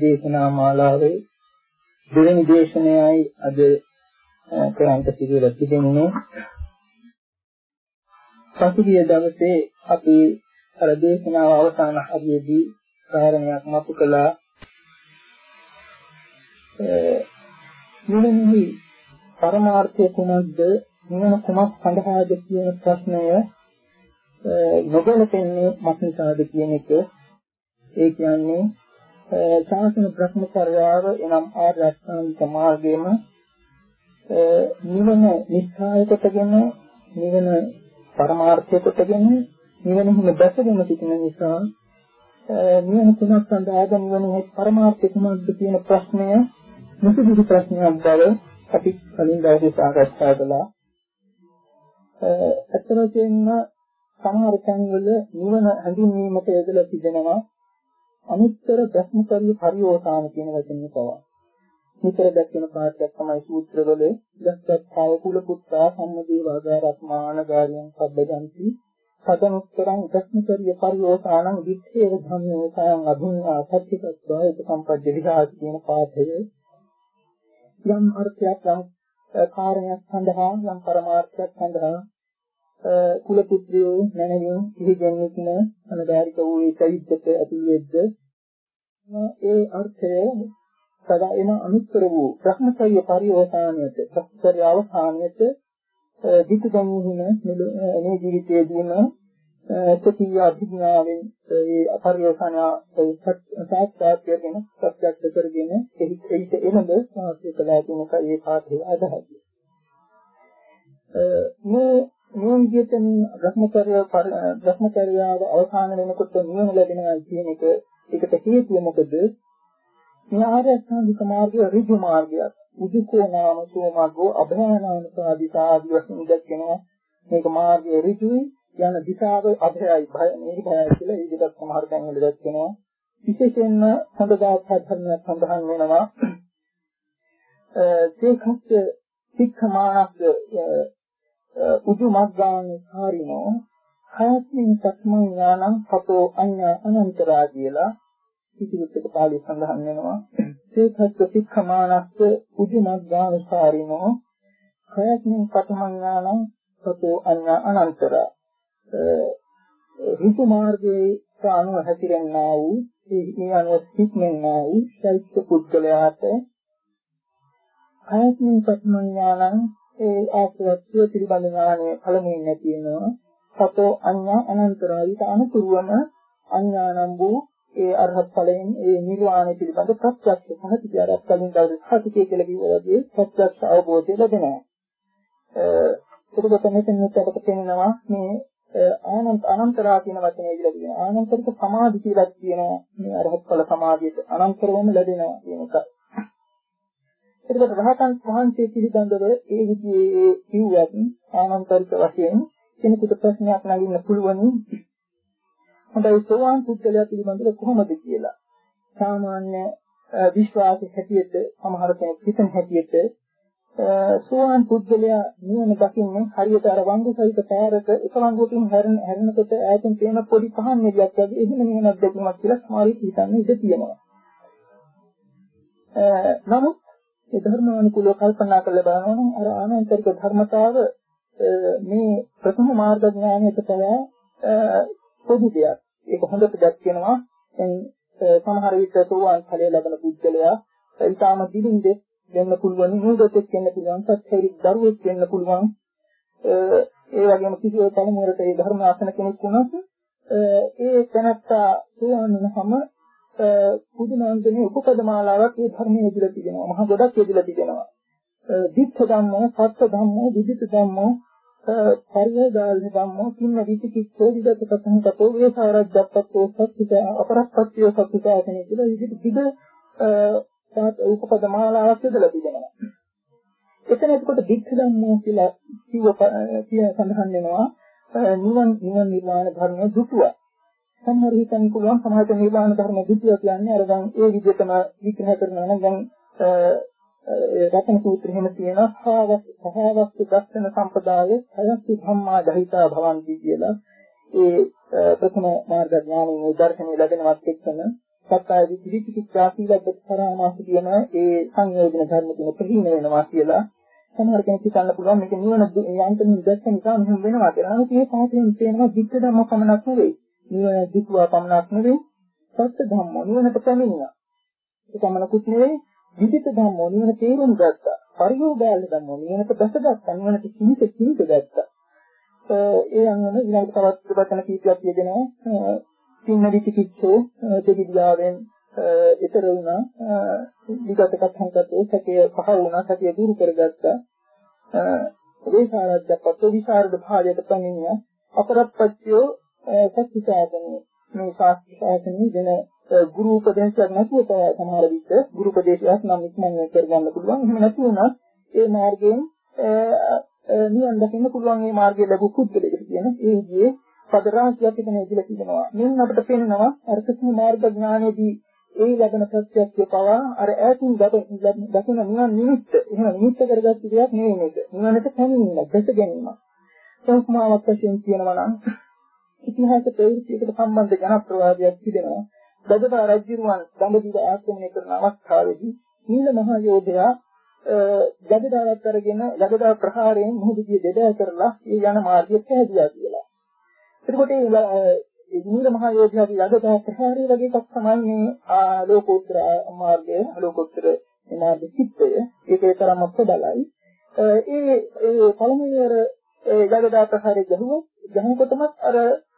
දේශනා මාලාවේ දෙවෙනි දේශනයයි අද කරන්ට පිළිවෙල තිබෙන්නේ. පසුගිය දවසේ අපි අර දේශනාව අවසාන හරියේදී කාරණයක් මතු කළා. නිවනෙහි පරමාර්ථය කුමක්ද? නිවන කුමක් සඳහාද කියන ප්‍රශ්නය නොගැලපෙන්නේ මක්නිසාද කියන එක. ඒ කියන්නේ ශාසන භ්‍රමචර්යාව එනම් ආර්ය අෂ්ටාංගික මාර්ගයේම නිවන නිස්සාය කොටගෙන නිවන පරමාර්ථය කොටගෙන නිවනෙහිම දැසගෙන සිටින නිසා නිවන තුනක් සඳහාද නිවනේ පරමාර්ථය කුමක්ද කියන ප්‍රශ්නය මුසුදුසු ප්‍රශ්නයක් බව අපි කලින් දවසේ සාකච්ඡා කළා. අතරතෙන්න සමහර තැන්වල නිවන හඳුන්වීමට යෙදලා තිබෙනවා අනුත්තර බ්‍රහ්මචර්ය පරිෝසాన කියන වචනේ පවා. නිතර දැක්වෙන පාඩයක් තමයි සූත්‍රවල දස්සත්තාව කුල පුත්‍රා සම්මදේ වාගාරත්මාන ගාරියන් සබ්බදන්ති සදනුත්තරං බ්‍රහ්මචර්ය පරිෝසానං විච්ඡේද ධම්මෝ සයං අභිඤ්ඤා සත්‍යකත්වා උපසම්පජ්ජ විහාති කියන පාඩය යම් අර්ථයක් යම් කාරණයක් සඳහා යම් පරමාර්ථයක් සඳහා කුල පුත්‍රයෝ නැනවින් පිළිගැන්වෙන අනදාරික වූ ඒකයිද්දට ඇතුළෙද්ද ඒ අර්ථය සදා එන අනුත්තර වූ බ්‍රහ්මචර්ය පරිෝසානයට බ්‍රහ්මචර්ය අවසානයට දිට ගැනීම මේ ජීවිතයේදීම සතිය අභිඥාවෙන් ඒ අපරිෝසාන සාක්ෂාත් කරගෙන ප්‍රත්‍යක්ෂ කරගෙන එහිට එළඹ සාහිත්‍ය කලා තුනක ඒ පාඩේ අදහයි. මේ මේ විදිහට බ්‍රහ්මචර්ය බ්‍රහ්මචර්යාව අවසාන වෙනකොට නිවන ලැබෙනවා කියන එක ඒකට හේතුව මොකද? මේ ආර්ය අෂ්ටාංගික මාර්ගය ඍජු මාර්ගයක්. උදිකෝ නාම සෝමග්ගෝ අභයනාම සාදිසා ආදී වශයෙන් දැක්වෙනවා. මේක මාර්ගය ඍජුයි යන දිශාව අභයයි භය මේක භයයි කියලා ඒ දෙකක් සමහර තැන්වල දැක්වෙනවා. විශේෂයෙන්ම හොඳ දායකත්වයක් සඳහන් වෙනවා. ඒකත් සික්ඛමානස් උදු මග්ගානේ කාරිනෝ හයත්මින් සක්මන් ඥානං සතෝ අඤ්ඤා අනන්තරා කියලා කිසිවිටක පාළි සඳහන් වෙනවා. ඒකත් සික්ඛමානස්ස උදු මග්ගානේ කාරිනෝ හයත්මින් සක්මන් ඥානං සතෝ අඤ්ඤා අනන්තරා. ඍතු මාර්ගයේ අනුව හැතිරෙන්නා වූ ඒ අනුව සික්මෙන්නා වූ ශෛත්‍ය පුද්ගලයාට හයත්මින් සක්මන් ඥානං ඒ ආශ්‍රවත්ව පිළිබඳ ඥානය පළමුවෙන් නැති වෙනවා. සතෝ අඤ්ඤා අනන්තරායිත අනුතුරුවම අඤ්ඤානම් වූ ඒ අරහත් ඵලයෙන් ඒ නිර්වාණය පිළිබඳ ප්‍රත්‍යක්ෂ සහතිකාරයක් කලින් දවසේ සතිකේ කියලා කිව්වා වගේ ප්‍රත්‍යක්ෂ අවබෝධය ලැබෙනවා. එතකොට මෙතන අපට පෙනෙනවා මේ ආනන්ත අනන්තරා කියන වචනේ ඉඳලා තියෙනවා. ආනන්තරික සමාධි කියලා කියනවා මේ අරහත් ඵල සමාධියට අනන්තරවම ලැබෙනවා කියන එක. එතකොට රහතන් වහන්සේ පිළිබඳව ඒ විදිහේ කිව්වත් ආනන්තරික වශයෙන් කෙනෙකුට ප්‍රශ්නයක් නගින්න පුළුවනි. හොඳයි සෝවාන් පුද්ගලයා පිළිබඳව කොහොමද කියලා. සාමාන්‍ය විශ්වාසයේ හැටියට සමහර කෙනෙක් හිතන හැටියට සෝවාන් පුද්ගලයා නිවන දකින්නේ හරියට අර වංගු සහිත පාරක එක වංගුවකින් හැරෙන හැරෙනකොට ඈතින් පේන පොඩි පහන් මෙලියක් වගේ එහෙම නිවනක් දැකීමක් කියලා සමහරවිට හිතන්නේ ඉඳ තියෙනවා. නමුත් ඒ ධර්මානුකූලව කල්පනා කරලා බලනවා නම් අර ආනන්තරික ධර්මතාව මේ ප්‍රථම මාර්ග ඥානයට පවා පොදු දෙයක්. ඒක හොඳට දැක්වෙනවා. දැන් සමහර විට සෝවාන් ඵලය ලැබෙන පුද්ගලයා ඊටාම දිලින්ද වෙන්න පුළුවන් නූදතෙක් වෙන්න පුළුවන් සත්‍යරික දරුවෙක් වෙන්න පුළුවන් ඒ වගේම කිසිව පළමුවරට ඒ ධර්ම ආසන කෙනෙක් වුණත් ඒ තැනත්තා සෝවාන් වෙනවම පුදුමාන්තනේ උපපද මාලාවක් ඒ ධර්මයේ ඉදිරියට තිබෙනවා. මහා ගොඩක් ඉදිරියට තිබෙනවා. දිත්ත ධම්මෝ, සත්‍ය ධම්මෝ, විදිත ධම්මෝ, පරිවේදාල ධම්මෝ, කින්න විචිකිච්ඡෝ විදත කතංකතෝ වේසාරජ්ජප්පතෝ සත්‍තික අපරක්ඛත්‍ය සත්‍තිකාසනේ කියලා විදිහට දිග උපපද මාලාවක් යොදලා තිබෙනවා. එතන එතකොට දිත්ත ධම්මෝ කියලා කිව්ව කිය සඳහන් වෙනවා නිවන් නිවන් නිර්වාණ ධර්මයේ දුටුවා. සමහර හිතන්න පුළුවන් සමහර නිර්වාණ ධර්ම දුටුවා කියන්නේ අර දැන් ඒ විදිහටම විග්‍රහ කරනවා නම් දැන් ඒ රතන සූත්‍රය එහෙම තියෙනවා සහවස්තු දර්ශන සම්පදායේ හයස්තු ධම්මා දහිතා භවಂತಿ කියලා ඒ ප්‍රථම මාර්ග ඥානයේ දර්ශනය ලැබෙනවත් එක්කම සත්‍යය විචිකිච්ඡා සීලබ්බ පරාමාස කියන ඒ සංයෝජන ධර්ම තුන ප්‍රහීන වෙනවා කියලා සමහර කෙනෙක් හිතන්න පුළුවන් මේක නිවන යන්තමින් දැක්ක නිසා මෙහෙම වෙනවා කියලා. නමුත් මේ පාඩයෙන් තේනවා ධිට්ඨ ධම්ම පමණක් නෙවෙයි. නිවන ධිටුවා පමණක් නෙවෙයි. සත්‍ය ධම්ම නිවනට පැමිණියා. ඒ පමණකුත් නෙවෙයි විදිත ධම්මෝ නිවන තේරුම් ගත්තා. පරියෝගාල ධම්මෝ නිවනට දැසගත්තා. නිවනට කිහිප කිහිප ගත්තා. ඒ අනුව ඊළඟට තවත් වචන කීපයක් කියදෙනවා. සින්න විචිකිච්ඡෝ දෙවිදියාවෙන් ඊතර වුණා. විගත කතාන්තේ සැකය පහ වුණා. සැකය දුරු කරගත්තා. වේසාරජ්ජප්පත් විසරද භාජයට පණිනිය අපරප්පච්චයෝ සත්‍චාතනේ මේ ශාස්ත්‍රාසනේ දෙන ගුරු උපදේශයක් නැතුව සමහර විට ගුරු උපදේශයක් නම් ඉක්මන් කරගන්න පුළුවන්. එහෙම නැති වුණත් ඒ මාර්ගයෙන් නිවන් දකින්න පුළුවන් මේ මාර්ගය ලැබු පුද්ගලයෙක් කියන ඒ විදිහේ පද රාශියක් එතන ඉදිරිය තිබෙනවා. මෙන්න අපිට පේනවා අර කිසිම මාර්ග ඥානයේදී ඒ ලැබෙන ප්‍රත්‍යක්ෂය පවා අර ඈතින් දකින නිවන් නිමිත්ත. එහෙම නිමිත්ත කරගත්ත දෙයක් නෙවෙයි මේක. නිවනට පැමිණීම, දැස ගැනීම. සංස්මාවක් වශයෙන් කියනවා නම් ඉතිහාස ප්‍රවෘත්තියකට සම්බන්ධ ජනප්‍රවාදයක් තිබෙනවා. ගජදා රජුරුවන් දඹදිව ආක්‍රමණය කරන අවස්ථාවේදී නීල මහ යෝධයා ගජදාවත් අරගෙන ගජදා ප්‍රහාරයෙන් මුහුදුදිය දෙදෑ කරලා ඒ යන මාර්ගය පැහැදිලා කියලා. එතකොට ඒ නීල මහ යෝධයාගේ ගජදා ප්‍රහාරය වගේ එකක් තමයි මේ ආලෝකෝත්තර මාර්ගය ආලෝකෝත්තර මාර්ග චිත්තය. ඒකේ තරම්ම ප්‍රබලයි. ඒ ඒ පළමුවර ඒ ගජදා ප්‍රහාරය ගහුවොත් ගහනකොටම අර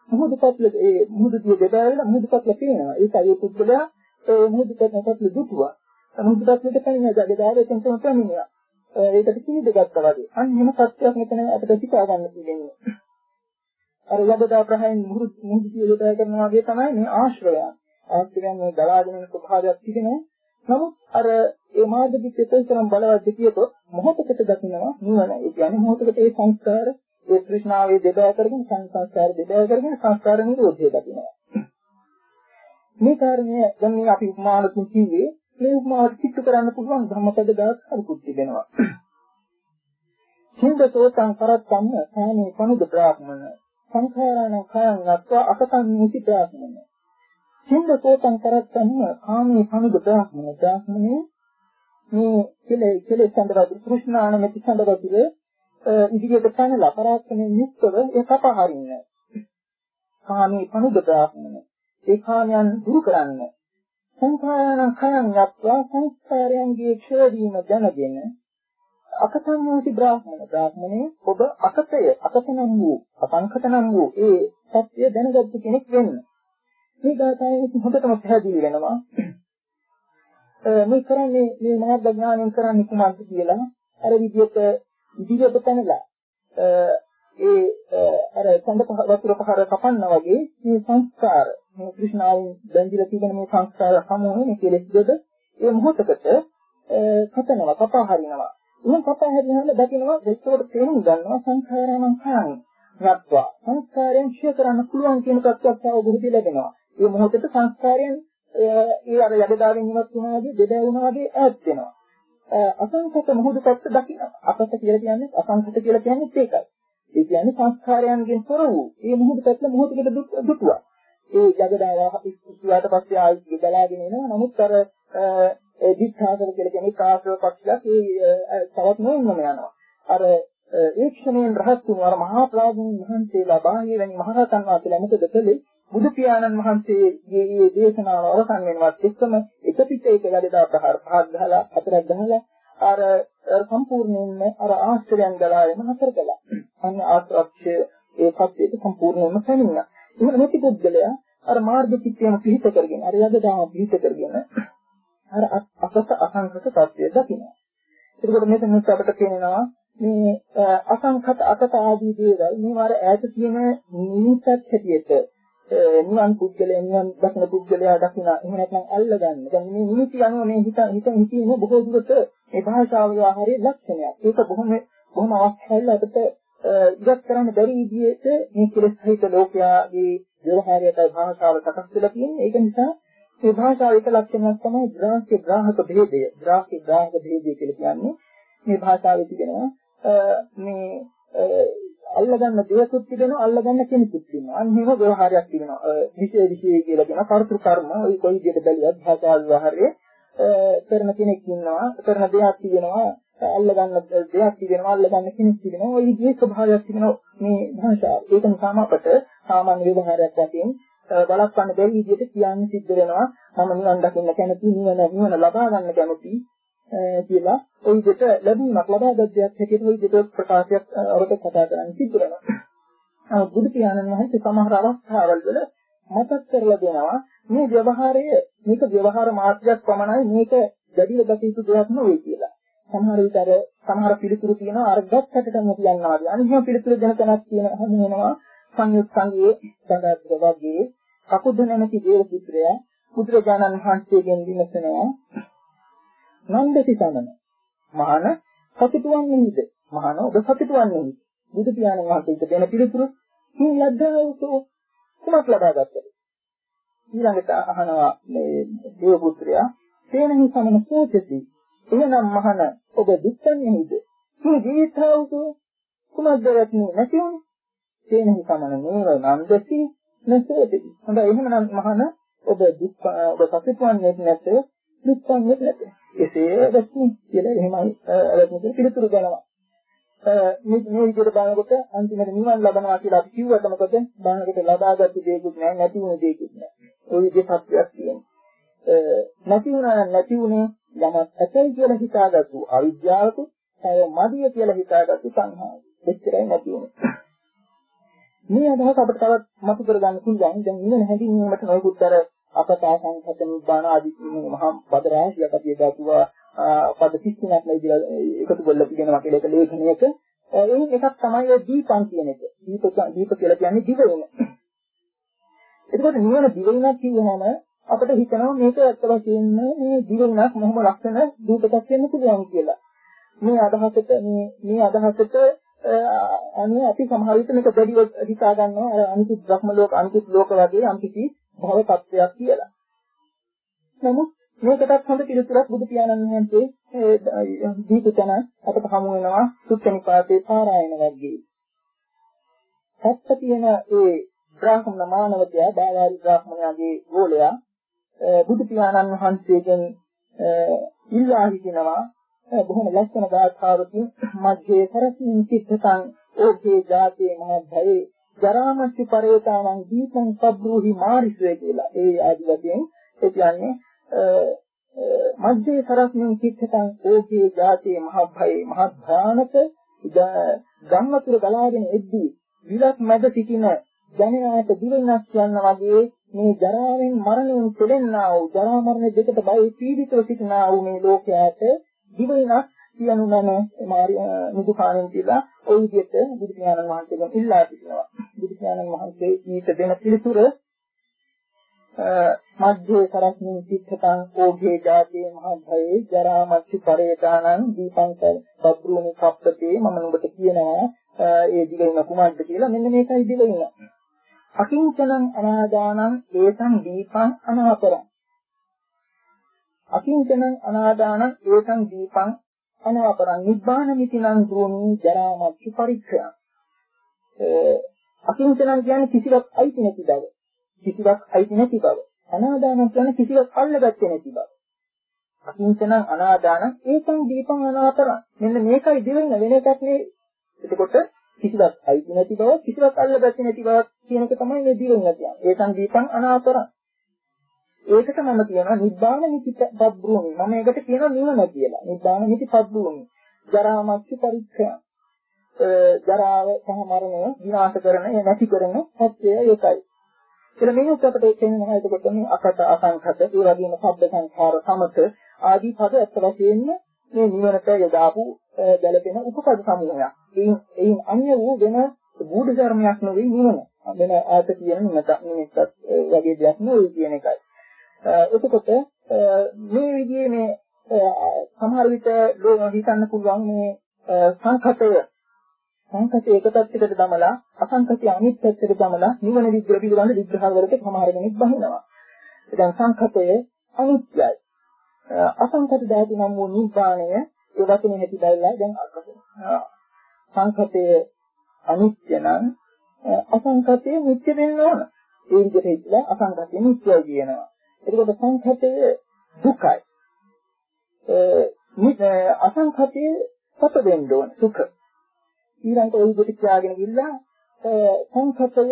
මුහුදු පත්ල ඒ මුහුදු දිය දෙබැලලා මුහුදු පත්ල පේනවා. ඒකයි ඒ පුද්ගලයා ඒ මුහුදු පත්ල දුටුවා. මුහුදු පත්ලට පැමිණ ජගදාරේ තෙන්තම පැමිණියා. ඒකට කිහිද ගත්තා වගේ. අන්න එහෙම සත්‍යයක් මෙතන අපිට හිතා ගන්න තියෙන්නේ. අර යබදා ප්‍රහයන් මුහුදු මුහුදු දිය දෙබැල කරනවා වගේ තමයි මේ ආශ්‍රයයන්. ආශ්‍රයයන් මේ ගලාගෙන යන ස්වභාවයක් තිබෙනවා. නමුත් අර ඒ මාර්ග පිටේ තරම් බලවත් දෙකියතොත් මොහොතකට දකින්නවා නිවන. ඒ කියන්නේ මොහොතකට ඒ සංස්කාර ඒ තෘෂ්ණාවේ දෙබෑ කරගෙන සංස්කාර දෙබෑ කරගෙන සංස්කාර නිරෝධය දකිනවා. මේ කාරණය දැන් මේ අපි උපමානකින් කිව්වේ මේ උපමාවට කිට්ටු කරන්න පුළුවන් ධම්මපද දාස් හරිකුත් තිබෙනවා. සින්දසෝතං කරත්තම්ම සාමේ පනුද බ්‍රාහ්මණ සංඛාරණ කයං නත්වා අකතං නිති බ්‍රාහ්මණ සින්දසෝතං කරත්තම්ම කාමේ පනුද බ්‍රාහ්මණ බ්‍රාහ්මණේ මේ කෙලෙ කෙලෙ සඳරතු තෘෂ්ණානමෙති සඳරතුවේ ඉදිරියට පැනලා පරාක්‍රමයෙන් යුක්තව ඒ කපහරින්න. කාමී පනුදතාවන. ඒ කාමයන් දුරු කරන්න. සංඛාරණ කයන් යත්වා සංස්කාරයන්ගේ ක්ෂය වීම දැනගෙන අකතන්‍යෝති බ්‍රාහ්මණ බ්‍රාහ්මණේ ඔබ අකතය අකතනම් වූ අසංකතනම් වූ ඒ සත්‍ය දැනගත්තු කෙනෙක් වෙන්න. මේ ගාථාවෙන් හොඳටම පැහැදිලි වෙනවා. මේ කරන්නේ මේ මහත් ඥාණයෙන් කරන්නේ කුමක්ද කියලා අර විදිහට ඉදිරියට පැනලා ඒ අර සඳ වතුර පහර කපන්නා වගේ මේ සංස්කාර මේ કૃષ્ණාවෙන් බැඳිලා තිබෙන මේ සංස්කාර සමූහය මේ කෙලෙස් දෙද ඒ මොහොතකට කතනවා කපා හරිනවා එහෙනම් කපා හරිනහම දකින්නවා දෙත්තෝට තේරුම් ගන්නවා සංස්කාරයන් කයන් රත්වා. සංස්කාරයන් ක්ෂය කරන්න පුළුවන් කියන ප්‍රත්‍යක්ෂ අවබෝධය ලැබෙනවා. ඒ මොහොතේ සංස්කාරයන් ඒ අර යඩදාවෙන් ඉවත් වුණා වගේ දෙදා වුණා වගේ ඈත් වෙනවා. අසංකත මුහුදු පැත්ත දකින්න. අසංකත කියලා කියන්නේ අසංකත කියලා කියන්නේ ඒකයි. ඒ කියන්නේ සංස්කාරයන්ගෙන් තොර වූ මේ මුහුදු පැත්ත මුහුදුකට දුටුවා. ඒ జగදාව ඉස්සුවාට පස්සේ ආයි ගලාගෙන එනවා. නමුත් අර ඒ දික්ඛාසර කියලා කියන්නේ කාශ්‍රව පක්ෂයක් ඒ තවත් නොවෙන්නම යනවා. අර ඒ ක්ෂණයෙන් රහත් වුණු අර මහා ප්‍රාඥ වහන්සේලා බාහිර වැනි මහරහතන් වහන්සේලා මොකද කළේ? බුදු පියාණන් වහන්සේගේ මේ දේශනාව අවසන් වෙනවත් එක්කම එක පිට එක යඩදා ප්‍රහාර පහක් ගහලා හතරක් ගහලා අර සම්පූර්ණයෙන්ම අර ආශ්‍රයයන් ගලාගෙන හතර කළා. අන්න ආශ්‍රක්ෂය ඒ පස්සේ සම්පූර්ණයෙන්ම පැමිණියා. එහෙම නැති පුද්ගලයා අර මාර්ග චිත්තයම පිහිට කරගෙන අර යඩදාම පිහිට කරගෙන අර අසත අසංකත තත්ත්වය දකිනවා. ඒකෝට මෙතනත් අපිට පේනවා මේ අසංඛත අකත ආදී දේවල් මේවාර ඈත තියෙන නිමිත්තක් හැටියට නිවන් පුද්ගලයා නිවන් දකින පුද්ගලයා දකින එහෙම නැත්නම් අල්ලගන්න. දැන් මේ නිමිති අනුව මේ හිත හිත හිතීම බොහෝ දුරට ඒ භාෂාව ව්‍යවහාරයේ ලක්ෂණයක්. ඒක බොහොම බොහොම අවස්ථාවල අපිට ඉවත් කරන්න බැරි විදිහට මේ කෙලෙස් සහිත ලෝකයාගේ ව්‍යවහාරයට භාෂාව සකස් වෙලා තියෙන්නේ. ඒක නිසා මේ භාෂාව එක ලක්ෂණයක් තමයි ග්‍රාහ්‍ය ග්‍රාහක භේදය. ග්‍රාහ්‍ය ග්‍රාහක භේදය කියලා කියන්නේ මේ භාෂාවේ තිබෙනවා මේ අල්ලගන්න දෙයක්ත් තිබෙනවා අල්ලගන්න කෙනෙකුත් ඉන්නවා. අන්න එහෙම ව්‍යවහාරයක් තිබෙනවා. විශේෂ විශේෂ කියලා කියන කර්තෘ කර්ම ওই කොයි විදිහට බැලුවත් භාෂා ව්‍යවහාරයේ කරන කෙනෙක් ඉන්නවා. කරන දෙයක් තියෙනවා. අල්ලගන්න දෙයක් තිබෙනවා අල්ලගන්න කෙනෙක් තිබෙනවා ওই විදිහේ ස්වභාවයක් තිබෙනවා මේ භාෂාව. ඒක නිසාම අපට සාමාන්‍ය ව්‍යවහාරයක් වශයෙන් බලපන්න බැරි විදිහට කියන්න සිද්ධ වෙනවා මම නිවන් දකින්න කැමති නිවන නිවන ලබා ගන්න කැමති කියලා ওই විදිහට ලැබීමක් ලබාගත් දෙයක් හැටියට ওই විදිහට ප්‍රකාශයක් අවරට කතා කරන්න සිද්ධ වෙනවා. බුදු පියාණන් වහන්සේ සමහර අවස්ථාවල් වල මතක් කරලා දෙනවා මේ ව්‍යවහාරය මේක ව්‍යවහාර මාත්‍රයක් පමණයි මේක දැඩිව ගත යුතු දෙයක් නෙවෙයි කියලා. සමහර විට අර සමහර පිළිතුරු තියෙනවා අර ගත්තටම කියනවා. අනිත් පිළිතුරු දෙන තැනක් තියෙන හැමෝම සංයුත් සංගයේ සඳහන් වගේ කකුද නැමැති දේව පුත්‍රයා බුදුරජාණන් වහන්සේගෙන් විමසනවා නන්දති සමන. මහාන සතුටුවන්නේද මහාන ඔබ සතුටුවන්නේද බුදු පියාණන් වහන්සේට දෙන පිළිතුරු මේ ලද්දාවෝ කුමක් ලබා ගත්තද? ඊළඟට අහනවා මේ දේව පුත්‍රයා තේනහි සමන සෝචති එහෙනම් මහාන ඔබ දුක්ඛන්නේද මේ ජීවිතවෝ කුමක්ද රත්නේ නැති වුනේ? තේනහි සමන නේව නන්දති නැසෙති. හොඳයි එහෙමනම් මහාන ඔබ දුක් ඔබ සතුටුවන්නේ නැත දුක්ඛන්නේ නැත. එසේ දැක්නි කියලා එහෙමයි රත්නකේ පිළිතුරු දෙනවා. මේ මේ විදිහට බලනකොට අන්තිමට නිවන් ලබනවා කියලා අපි කිව්වට මොකද බලනකොට ලබාගත් දෙයක්වත් නැහැ නැති වුණ දෙයක්වත් නැහැ. ওই විදිහේ සත්‍යයක් තියෙනවා. නැති වුණා නැති වුණේ යමක් ඇතයි කියලා හිතාගත්තු අවිද්‍යාවක තව මදිය කියලා හිතාගත්තු සංහාව. එච්චරයි නැති වුණේ. මේ අදහස අපිට තවත් මතු කරගන්න පුළුවන්. දැන් ඉන්න හැඳින්වීමට නොයෙකුත් අර අපතාසං හත නිබ්බාන ආදී මේ මහා පද රාශියක් අපි දාතුවා පද 30ක් නේ එකතු කරලා තිගෙනවා කියලා එක ලේඛනයක. එයින් එකක් තමයි ඔය දීපං කියන එක. දීප දීප කියලා කියන්නේ දිව වෙන. එතකොට නිවන දිව වෙනක් කියනම අපිට හිතනවා මේක ඇත්ත වශයෙන්ම මේ දිව වෙනක් මොහොම ලක්ෂණ දීපකක් වෙන්න පුළුවන් කියලා. මේ අදහසට මේ මේ අදහසට අනේ අපි සමහර විට මේක දෙඩිව හිතා ගන්නවා අර අනිකුත් බ්‍රහ්ම ලෝක අනිකුත් ලෝක වගේ අන්තිසි භව තත්වයක් කියලා. නමුත් මේකටත් හොඳ පිළිතුරක් බුදු පියාණන් වහන්සේ දීපු තැන අපට හමු වෙනවා සුත්තනිපාතේ පාරායන වර්ගයේ. සත්‍ය තියෙන ඒ බ්‍රාහ්මණ මානවකයා බාලාරි බ්‍රාහ්මණයාගේ ගෝලයා බුදු පියාණන් වහන්සේගෙන් ඉල්ලා හිටිනවා බොහොම ලස්සන ගාථාවකින් මධ්‍යේ කරසින් සිත්තං ඕකේ ජාතේ මහභයේ ජරාමච්ච පරේතානං දීපං සබ්‍රූහි මාරිසය කියලා. ඒ ආදි වශයෙන් ඒ කියන්නේ මධ්‍යේ කරසින් සිත්තං ඕකේ ජාතේ මහභයේ මහත් භයානක ගම්වතුර ගලාගෙන එද්දී විලක් මැද සිටින ජනයාට දිවෙනක් කියන්න වගේ මේ ජරාවෙන් මරණයෙන් පෙළෙන්නා වූ ජරා මරණ දෙකට බය පීඩිතව සිටිනා වූ මේ ලෝකයට දිවෙනක් කියනු නැන මාරි නිදුකාණන් කියලා ওই විදිහට බුදු පියාණන් වහන්සේගෙන් ඉල්ලා සිටිනවා. බුදු පියාණන් වහන්සේ ඊට දෙන පිළිතුර මධ්‍යේ කරස්මින් සිත්තං ඕඝේ ජාතේ මහභයේ ජරා මච්ච පරේතානං දීපං සබ්රුනි කප්පතේ මම නුඹට කියනවා ඒ දිවෙන කුමක්ද කියලා මෙන්න මේකයි දිවෙන. අකිංචනං අනාදානං ඒතං දීපං අනාපරං අකිංචනං අනාදානං ඒකං දීපං අනාපරං නිබ්බාන මිතිනං දුවමි ජරා මච්චු පරික්ඛය අකිංචනං කියන්නේ කිසිවක් අයිති නැති බව. කිසිවක් අයිති නැති බව. අනාදානං කියන්නේ කිසිවක් අල්ලගත්තේ නැති බව. අකිංචනං අනාදානං ඒකං දීපං අනාපරං මෙන්න මේකයි දෙවෙනි වෙන එකක් නේ. එතකොට කිසිවක් අයිති නැති බව කිසිවක් අල්ලගත්තේ නැති බව කියන එක තමයි මේ දිවෙන්න කියන්නේ ඒකං දීපං අනාපරං ඒකට මම කියනවා නිබ්බාන නිති පබ්බ්‍රූමි. මම ඒකට කියනවා නිවන කියලා. නිබ්බාන නිති පබ්බ්‍රූමි. ජරා මච්ච පරික්ඛය. ජරාව සහ මරණය විනාශ කරන, නැති කරන සත්‍යය ඒකයි. කියලා මේක අපිට තේරෙනවා එතකොට මේ අකට අසංඛත, ඒ වගේම සබ්බ සංඛාර සමත ආදී පද අත් වශයෙන්ම මේ නිවනට යදාපු ගැළපෙන උපකඩ සමූහයක්. එයින් එයින් අන්‍ය වූ වෙන ගුඪ ධර්මයක් නෙවෙයි නිවන. වෙන ඈත කියන නිමත නිමිත්තක් වගේ දෙයක් නෙවෙයි කියන එකයි. එතකොට මේ විදිහේ මේ සමහර විට හිතන්න පුළුවන් මේ සංකතය සංකතය එක පැත්තකට දමලා අසංකතය අනිත් පැත්තකට දමලා නිවන විග්‍රහ පිළිබඳ විග්‍රහ වලට සමහර කෙනෙක් බහිනවා. දැන් සංකතය අනිත්‍යයි. අසංකත ධාතු නම් වූ නිබ්බාණය ඒ වචනේ හැටි බලලා දැන් සංකතය අනිත්‍ය නම් අසංකතය නිත්‍ය වෙන්න ඕන. ඒ විදිහට හිතලා අසංකතය නිත්‍යයි කියනවා. එතකොට සංකතය දුකයි. ඒ අසංකතය සත වෙන්න ඕන සුඛ. ඊළඟට ওই විදිහට කියාගෙන ගිල්ලා සංකතය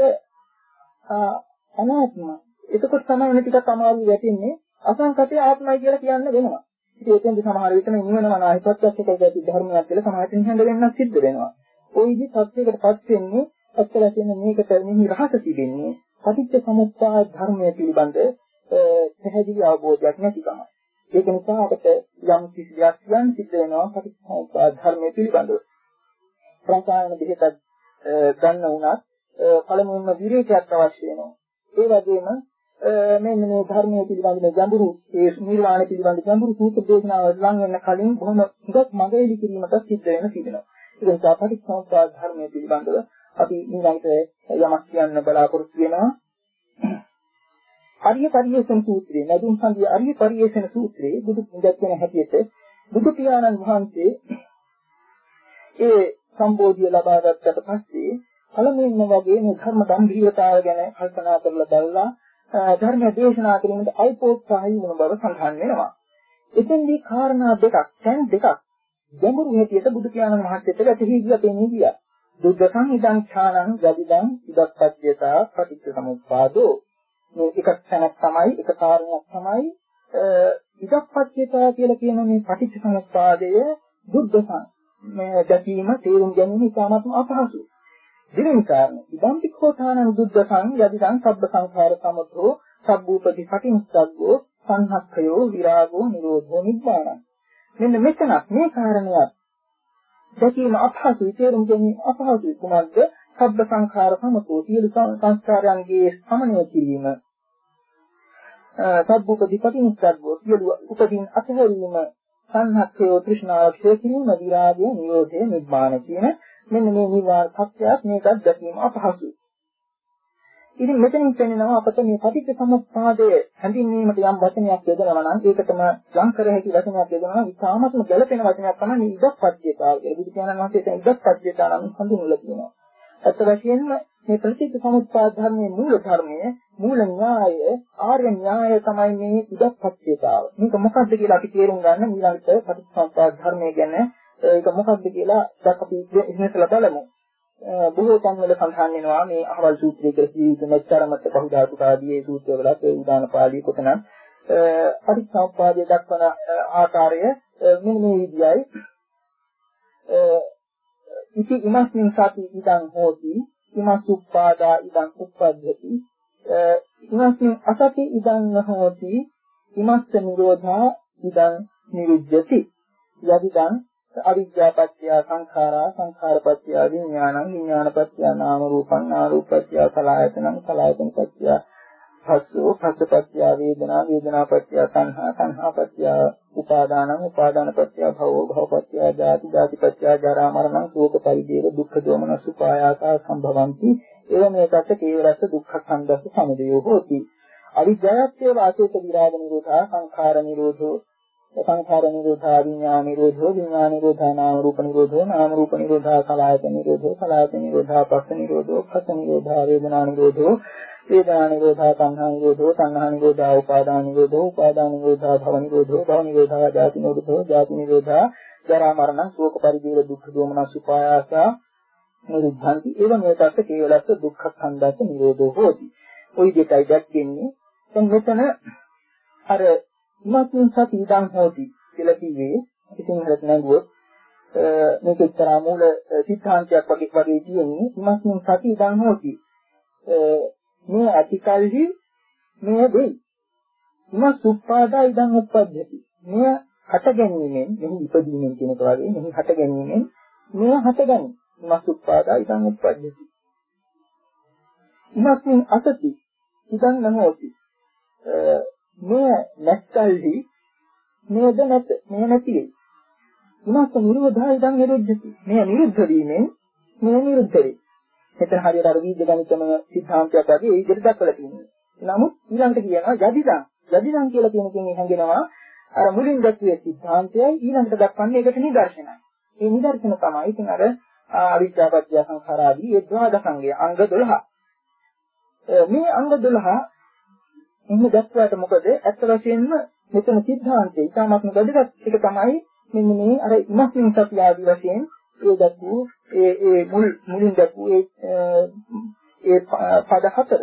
අනාත්මයි. එතකොට තමයි වෙන ටිකක් අමාරු වැටෙන්නේ අසංකතය ආත්මයි කියලා කියන්න වෙනවා. ඉතින් එතෙන්ද සමහර විට මේ නිවන මනාහිපත්‍යක් එකයි ඇති ධර්මයක් කියලා සමහරට නිහඬ වෙන්නත් සිද්ධ වෙනවා. ওই විදිහ සත්‍යයකටපත් වෙන්නේ ඇත්ත වශයෙන්ම මේකට මෙහි රහස තිබෙන්නේ පටිච්ච සමුප්පාද ධර්මය පිළිබඳ පැහැදිලි අවබෝධයක් නැතිකමයි. ඒක නිසා අපට යම් කිසි දෙයක් කියන්න සිද්ධ වෙනවා පටිච්ච සමුප්පාද ධර්මය පිළිබඳව. ප්‍රසාරණ දෙකක් ගන්න උනත් පළමුවෙන්ම විරේකයක් අවශ්‍ය වෙනවා. ඒ වගේම මෙන්න මේ ධර්මයේ පිළිබඳ ගැඹුරු ඒ නිර්වාණය පිළිබඳ ගැඹුරු සූත්‍ර දේශනාවල් ලං වෙන කලින් බොහොම හුඟක් මගෙලි කිරීමට සිද්ධ වෙන තිබෙනවා. ඒ නිසා පටිච්චසමුප්පාද ධර්මයේ පිළිබඳව අපි ඊළඟට යමක් කියන්න බලාපොරොත්තු වෙනවා. අරිය පරියේෂණ සූත්‍රයේ නදුන් සංගය අරිය පරියේෂණ සූත්‍රයේ බුදු දක්වන හැටියට බුදු පියාණන් වහන්සේ ඒ සම්බෝධිය ලබා ගත්තට පස්සේ පළමුවෙන්ම වගේ මේ ධර්ම ගැඹීරතාව ගැන කල්පනා කරලා බලලා ධර්ම දේශනා කිරීමට අයිපෝත්සාහය වුණ බව සඳහන් වෙනවා. එතෙන්දී කාරණා දෙකක්, දැන් දෙකක් ගැඹුරු හැටියට බුදු පියාණන් වහන්සේට වැටහි ගියා තේනී ගියා. දුද්දසං ඉදං ඡානං යදිදං ඉදක්පත්‍යතා පටිච්ච සමුප්පාදෝ මේ එක තැනක් තමයි එක කාරණයක් තමයි ඉදක්පත්‍යතා කියලා කියන මේ පටිච්ච සමුප්පාදය දුද්දසං මේ දැකීම තේරුම් ගැනීම ඉතාමත්ම අපහසුයි. දෙවෙනි කාරණය ඉදම් පික්ඛෝතානං දුද්දසං යදිදං සබ්බ සංඛාර සමුතෝ සබ්බූපති පටිච්චසග්ගෝ සංහක්ඛයෝ විරාගෝ නිරෝධෝ නිබ්බාණං මෙන්න මෙතනක් මේ කාරණයක් දැකීම අපහසුයි තේරුම් ගැනීම අපහසුයි. කුමක්ද? සබ්බ සංඛාර සමුතෝ සියලු සංස්කාරයන්ගේ සමනය කිරීම සබ්බූපති පටිච්චසග්ගෝ සියලු උපදීන් අතහැරීම සංහක්ඛයෝ තෘෂ්ණාව ක්ෂය කිරීම විරාගය නිරෝධය නිබ්බාණ කියන මෙන්න මේ නිවාර සත්‍යයක් මේකත් දැකීම අපහසුයි. ඉතින් මෙතනින් පෙන්නනවා අපට මේ පටිච්ච සමුප්පාදයේ හැඳින්වීමට යම් වචනයක් යොදනවා නම් ඒකටම ලං කර හැකි වචනයක් යොදනවා ඉතාමත්ම ගැළපෙන වචනයක් තමයි ඉදක්පත්‍යතාව කියලා. බුදු පියාණන් වහන්සේ එතන ඉදක්පත්‍යතාව නම් හඳුන්වලා තියෙනවා. අත් වශයෙන්ම මේ ප්‍රතිච්ඡ සමුප්පාද ධර්මයේ මූල ධර්මයේ මූල න්‍යාය ආර්ය න්‍යාය තමයි මේ ඉදක්පත්‍යතාව. මේක මොකක්ද කියලා අපි තේරුම් ගන්න ඊළඟට ප්‍රතිච්ඡ සමුප්පාද ධර්මය ගැන ඒක මොකක්ද කියලා දැන් අපි ඉස්සෙල්ලා බලමු. බොහෝ තැන්වල සඳහන් වෙනවා මේ අහවල් සූත්‍රයේ කියලා ජීවිත මෙච්චරමත් බහුධාතුකාදී සූත්‍රවලත් ඒ උදාන පාළිය කොතනත් පරිසම්පාදයේ දක්වන ආකාරය මෙන්න මේ විදියයි. ඉති ඉමස්මින් සති ඉදං හෝති ඉමසුප්පාදා ඉදං උප්පද්දති. ඉමස්මින් අසති ඉදං හෝති ඉමස්ස නිරෝධා ඉදං නිරුද්ධති. යදිදං අවිද්‍යාපත්‍ය සංඛාරා සංඛාරපත්‍ය විඥානං විඥානපත්‍ය නාම රූපං නාම රූපපත්‍ය සලආයතනං සලආයතනපත්‍ය භස්සෝ භස්සපත්‍ය වේදනා වේදනාපත්‍ය සංහා සංහාපත්‍ය උපාදානං උපාදානපත්‍ය භවෝ භවපත්‍ය ජාති ජාතිපත්‍ය ජරා මරණං ශෝක පරිදේව දුක්ඛ දෝමන සුපායාසා සම්භවಂತಿ. එව මේකට කේවලස්ස දුක්ඛ සංදස්ස සමුදයෝ හෝති. අවිද්‍යාවත්‍ය වාසේක විරාග නිරෝධා සංඛාර නිරෝධෝ සංඛාර නිරෝධා විඥාන නිරෝධෝ විඥාන නිරෝධා නාම රූප නිරෝධෝ නාම රූප නිරෝධා කලආයතන නිරෝධෝ කලආයතන නිරෝධා පස්ස නිරෝධෝ පස්ස නිරෝධා වේදනා නිරෝධෝ වේදනා නිරෝධා සංහා නිරෝධෝ සංහා නිරෝධා උපාදාන නිරෝධෝ උපාදාන නිරෝධා භව නිරෝධෝ භව නිරෝධා ජාති නිරෝධෝ ජාති නිරෝධා ජරා මරණ ශෝක පරිදේව දුක්ඛ දෝමනස් උපායාසා නිරුද්ධාන්ති ඒව මේකත් කේවලස්ස දුක්ඛ සංදාස නිරෝධෝ හෝති. ওই දෙකයි දැක්කෙන්නේ. දැන් මෙතන අර ඉමත්ින් සති ඉදන් හෝති කියලා කිව්වේ ඉතින් හරත් නැගුවොත් මේක extra මූල සිද්ධාන්තයක් වගේ වගේ කියන්නේ ඉමත්ින් සති ඉදන් හෝති. මේ අතිකල්හි මේ දෙයි ඉම සුප්පාදා ඉදං උප්පද්දති මෙය හට ගැනීමෙන් මෙහි ඉපදීමෙන් කියන එක වගේ මෙහි හට ගැනීමෙන් මේ හටගනි. මස් උත්පාදා ඉදන් උත්පද්දති. ඉමස්මින් අසති ඉදන් නහෝති. මේ නැත්තල්හි මේද නැත මේ නැති වෙයි. ඉමස්ස නිරෝධා ඉදන් නිරුද්ධති. මේ නිරුද්ධ වීමෙන් මේ නිරුද්ධ වෙයි. මෙතන හරියට අර වීජ ගණිතම සිද්ධාන්තයක් වගේ ඒ විදිහට දක්වලා තියෙනවා. නමුත් ඊළඟට කියනවා යදිදන් යදිදන් කියලා කියන එකෙන් හැඟෙනවා අර මුලින් දැක්වේ සිද්ධාන්තයයි ඊළඟට දක්වන්නේ ඒකට නිදර්ශනයි. ඒ නිදර්ශන තමයි ඉතින් අර අවිද්‍යාපත්‍ය සංඛාරාදී ඒ ද්වාදසංගය අංග 12. මේ අංග 12 එන්න දැක්වට මොකද ඇත්ත වශයෙන්ම මෙතන සිද්ධාන්තය ඉතාමත්ම වැදගත් එක තමයි මෙන්න මේ අර ඉමස්මින් සත්‍ය ආදී වශයෙන් ඒ දක්වූ ඒ ඒ මුල් මුලින් දක්වූ ඒ ඒ පද හතර.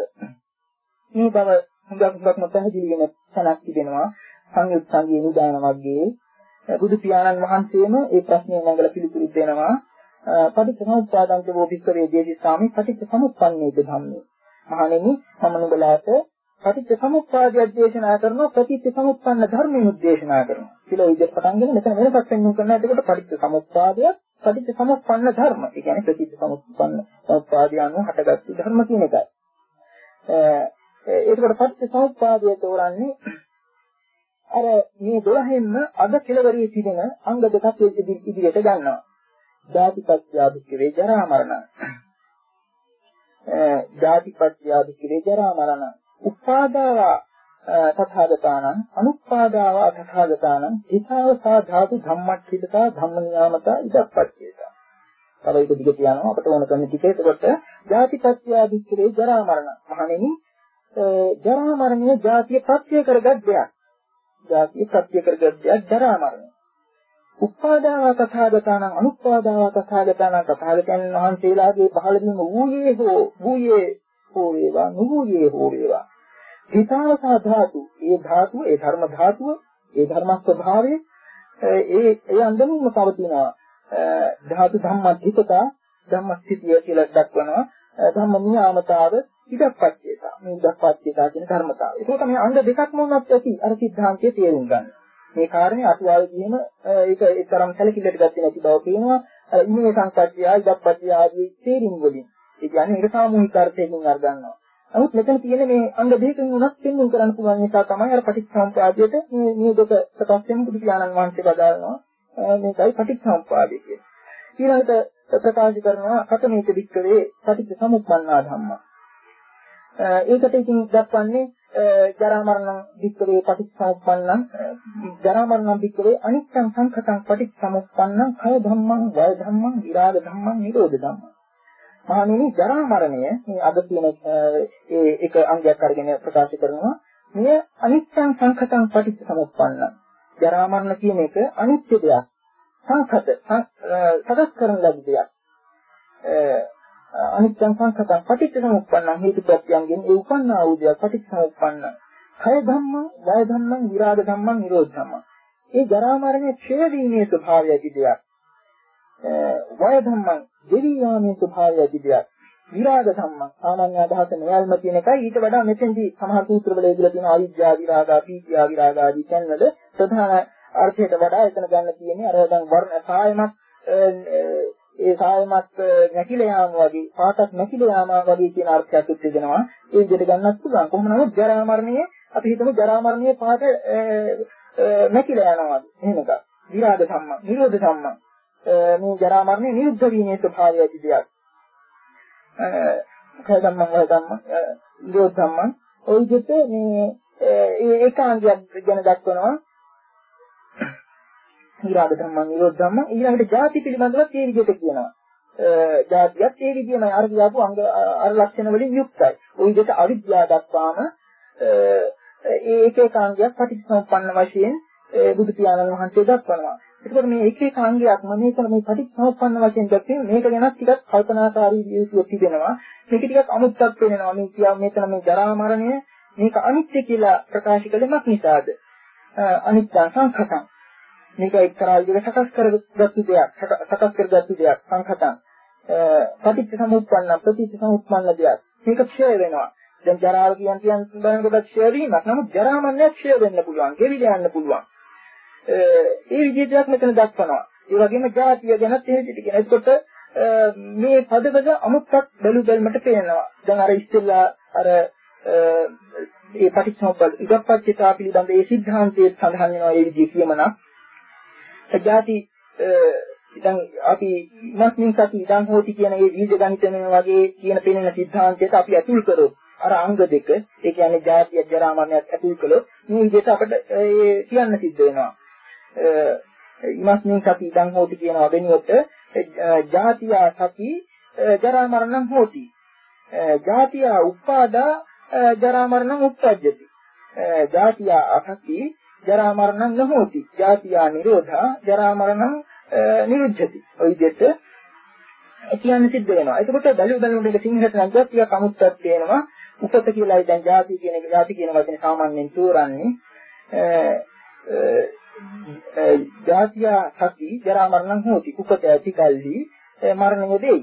මේ බව හුඟක් හුඟක්ම පැහැදිලි වෙන තැනක් තිබෙනවා. සංයුත් සංගී නිදාන වර්ගයේ බුදු පියාණන් වහන්සේම ඒ ප්‍රශ්නේ නැගලා පිළිතුරු දෙනවා. පටිච්චසමුප්පාදන්ත වෝපික්කරේ දේශිකාමි පටිච්චසමුප්පන්නේද ධම්මේ. මහණෙනි මම නුඹලාට පටිච්චසමුප්පාදය දේශනා කරනවා ප්‍රතිච්චසමුප්පන්න ධර්මයෙන් දේශනා කරනවා. කියලා විදිහට පටන් ගෙන මෙතන වෙනසක් වෙනුම් කරනවා. එතකොට පටිච්චසමුප්පාදය පටිච්චසමුප්පන්න ධර්ම ඒ කියන්නේ ප්‍රතිච්චසමුප්පන්න සමුප්පාදය අනුව හටගත්තු ධර්ම කියන එකයි ඒකට පටිච්චසමුප්පාදය තෝරන්නේ අර මේ 12න්ම අද කෙලවරේ තිබෙන අංග දෙකක් ඉදිරියට ගන්නවා. ජාතිපත්‍යාදික්කේ ජරා මරණ. ජාතිපත්‍යාදික්කේ ජරා මරණ. උපාදාව තථාගතානං අනුපාදාව තථාගතානං හිතාවසා ධාතු ධම්මච්චිතතා ධම්ම නියාමතා ඉදප්පච්චේතා. තව එක දිගට යනවා අපට ඕන කරන ටික. එතකොට ජාතිපත්‍යාදික්කේ ජරා මරණ. මහණෙනි ජරා මරණය ජාතිය ප්‍රත්‍ය කරගත් දෙයක්. ජාතිය ප්‍රත්‍ය කරගත් දෙයක් ජරා මරණය. උපාදාව තථාගතානං අනුපාදාව තථාගතානං තථාගතයන් වහන්සේලාගේ පහළ වීම වූයේ හෝ වූයේ හෝ වේවා නුවූයේ හෝ වේවා. හිතාවසා ධාතු, ඒ ධාතුව, ඒ ධර්ම ධාතුව, ඒ ධර්ම ස්වභාවය ඒ ඒ අන්දමින්ම පවතිනවා. ධාතු ධම්මද්ධිතතා ධම්මස්ථිතිය කියලා දක්වනවා. ධම්ම නියාමතාව ඉදප්පච්චේතා. මේ ඉදප්පච්චේතා කියන ධර්මතාවය. ඒක තමයි අංග දෙකක්ම වුණත් ඇති අර සිද්ධාන්තයේ තේරුම් ගන්න. මේ කාරණේ අතුවාවේ කියම ඒක එක්තරම් සැලකිල්ලට ගත්තේ නැති බව පේනවා. ඉන්නේ සංකච්ඡය ඉදප්පච්චය ආදී තේරින් වලින්. ඒ කියන්නේ ඒක සාමූහික අර්ථයකින් අරගන්නවා. නමුත් මෙතන තියෙන මේ අංග දෙකකින් උනත් පෙන්වන්න කරන්න පුළුවන් නිසා තමයි අර පටිච්චසමුප්පාදයට මේ මේ දෙක සකස් වෙන බුදු පියාණන් වහන්සේ බදාරනවා. මේකයි පටිච්චසමුප්පාදය කියන්නේ. ඊළඟට ප්‍රකාශ කරනවා කතමේක වික්කවේ පටිච්චසමුප්පන්නා ධම්මා. ඒකට ඉතින් දක්වන්නේ ජරා මරණ වික්කවේ පටිච්චසමුප්පන්නං ජරා මරණ වික්කවේ අනිත්‍යං සංඛතං පටිච්චසමුප්පන්නං කය ධම්මං වය ධම්මං විරාග ධම්මං නිරෝධ ධම්මං මහණෙනි ජරා මරණය මේ අද තියෙන ඒ එක අංගයක් අරගෙන ප්‍රකාශ කරනවා මේ අනිත්‍යං සංඛතං පටිච්චසමුප්පන්නං ජරා මරණ කියන එක අනිත්‍ය දෙයක් සංඛත සකස් කරන ලද දෙයක් අනිත්‍යං සංඛතං පටිච්චසමුප්පන්නං හේතුප්‍රත්‍යයන්ගෙන් ඒ උපන්නා වූ දෙයක් පටිච්චසමුප්පන්න. කය ධම්මං, වය ධම්මං, විරාග ධම්මං, නිරෝධ ධම්මං. ඒ ජරා මරණය ක්ෂය වීමේ ස්වභාවය ඇති දෙයක්. වය ධම්මං, දෙවි යාමේ ස්වභාවය ඇති දෙයක්. විරාග ධම්මං සාමාන්‍ය අදහස මෙයල්ම කියන එකයි. ඊට වඩා මෙතෙන්දී සමහර සූත්‍රවල ඉදලා තියෙන ආවිද්‍යා විරාගා පීතියා විරාගා ආදී තැන්වල ප්‍රධාන අර්ථයට වඩා එතන ගන්න තියෙන්නේ අර දැන් වර්ණ සායමක් ඒ සායමත් නැකිලා යාම වගේ පාතක් නැකිලා යාම වගේ කියන අර්ථයක් උත්දෙනවා ඒ විදිහට ගන්නත් පුළුවන්. කොහොම නමුත් ජරා මරණය අපි හිතමු ජරා මරණයේ පාත නැකිලා යනවා එහෙම එකක්. විරාග සම්ම නිරෝධ සම්ම මේ ජරා මරණය නිරුද්ධ වීමේ ස්වභාවය ඇති දෙයක්. කදම්ම වදම්ම නිරෝධම්ම ওই විදිහට මේ ඒකාංගයක් ගැන දක්වනවා. ඊරාද ධම්ම නිරෝධම්ම ඊළඟට ಜಾති පිළිබඳව මේ විදිහට කියනවා. ජාතියත් ඒ විදිහමයි අර කියපු අංග අර ලක්ෂණ වලින් යුක්තයි. ওই විදිහට අවිද්‍යාව දක්වාම ඒකේ කාංගයක් ප්‍රතිසම්පන්න වශයෙන් බුදු පියාණන් වහන්සේ දක්වනවා. ඒකෝට මේ එක එක අංගයක්ම මේක මේ පටිච්චසමුප්පන්න වශයෙන් දැක්කේ මේක ගැන ටිකක් කල්පනාකාරී විදිහට තිබෙනවා. මේක ටිකක් අමුත්තක් වෙනවා. මේ කියා මෙතන මේ ජරා මරණය මේක අනිත්‍ය කියලා ප්‍රකාශ කළෙමක් නිසාද? අනිත්‍ය සංඛතං මේක එක්තරා විදිහකට සකස් කරගත්තු දෙයක් සකස් කරගත්තු දෙයක් සංඛතං පටිච්ච සමුප්පන්න ප්‍රතිච්ච සමුප්පන්න දෙයක් මේක ක්ෂය වෙනවා දැන් ජරාව කියන කියන බලනකොට ක්ෂය වීමක් නමුත් ජරා මරණය ක්ෂය වෙන්න පුළුවන් ගෙවිල යන්න පුළුවන් ඒ විදිහටත් මෙතන දක්වනවා. ඒ වගේම ජාතිය ගැනත් ඒ විදිහට කියන. එතකොට මේ පදවල අමුත්තක් බැලු බැලමට පේනවා. දැන් අර ඉස්සෙල්ලා අර ඒ පටිච්චසමුප්පාද ඉදප්පච්චිතා පිළිබඳ ඒ සිද්ධාන්තයේ සඳහන් වෙනවා ඒ විදිහේ කියමනක්. ජාති ඉතින් අපි මස්මින් සති ඉඳන් හොති කියන මේ වීජ ගණිතමය වගේ කියන පෙනෙන සිද්ධාන්තයට අපි ඇතුල් කරොත් අර අංග දෙක ඒ කියන්නේ ජාතිය ජරා මරණයත් ඇතුල් කළොත් මේ විදිහට අපිට ඒ කියන්න සිද්ධ වෙනවා ඉමස්මින් සති ඉදන් හෝති කියන වෙනුවට ජාතියා සති ජරා මරණං හෝති. ජාතියා උපාදා ජරා මරණං උප්පජ්ජති. ජාතියා අසති ජරා මරණං නොහෝති. ජාතියා නිරෝධා ජරා මරණං නිරුද්ධති. ඔය විදිහට කියන්න සිද්ධ වෙනවා. එතකොට බැලු බැලුනට ඒක සිංහලට නම් ටිකක් අමුත්තක් තියෙනවා. උපත කියලායි දැන් ಜಾති කියන එක ಜಾති කියන වචනේ සාමාන්‍යයෙන් තෝරන්නේ. ජාතිය සති ජරා මරණං හෝති. උපත ඇති කල්හි මරණය දෙයි.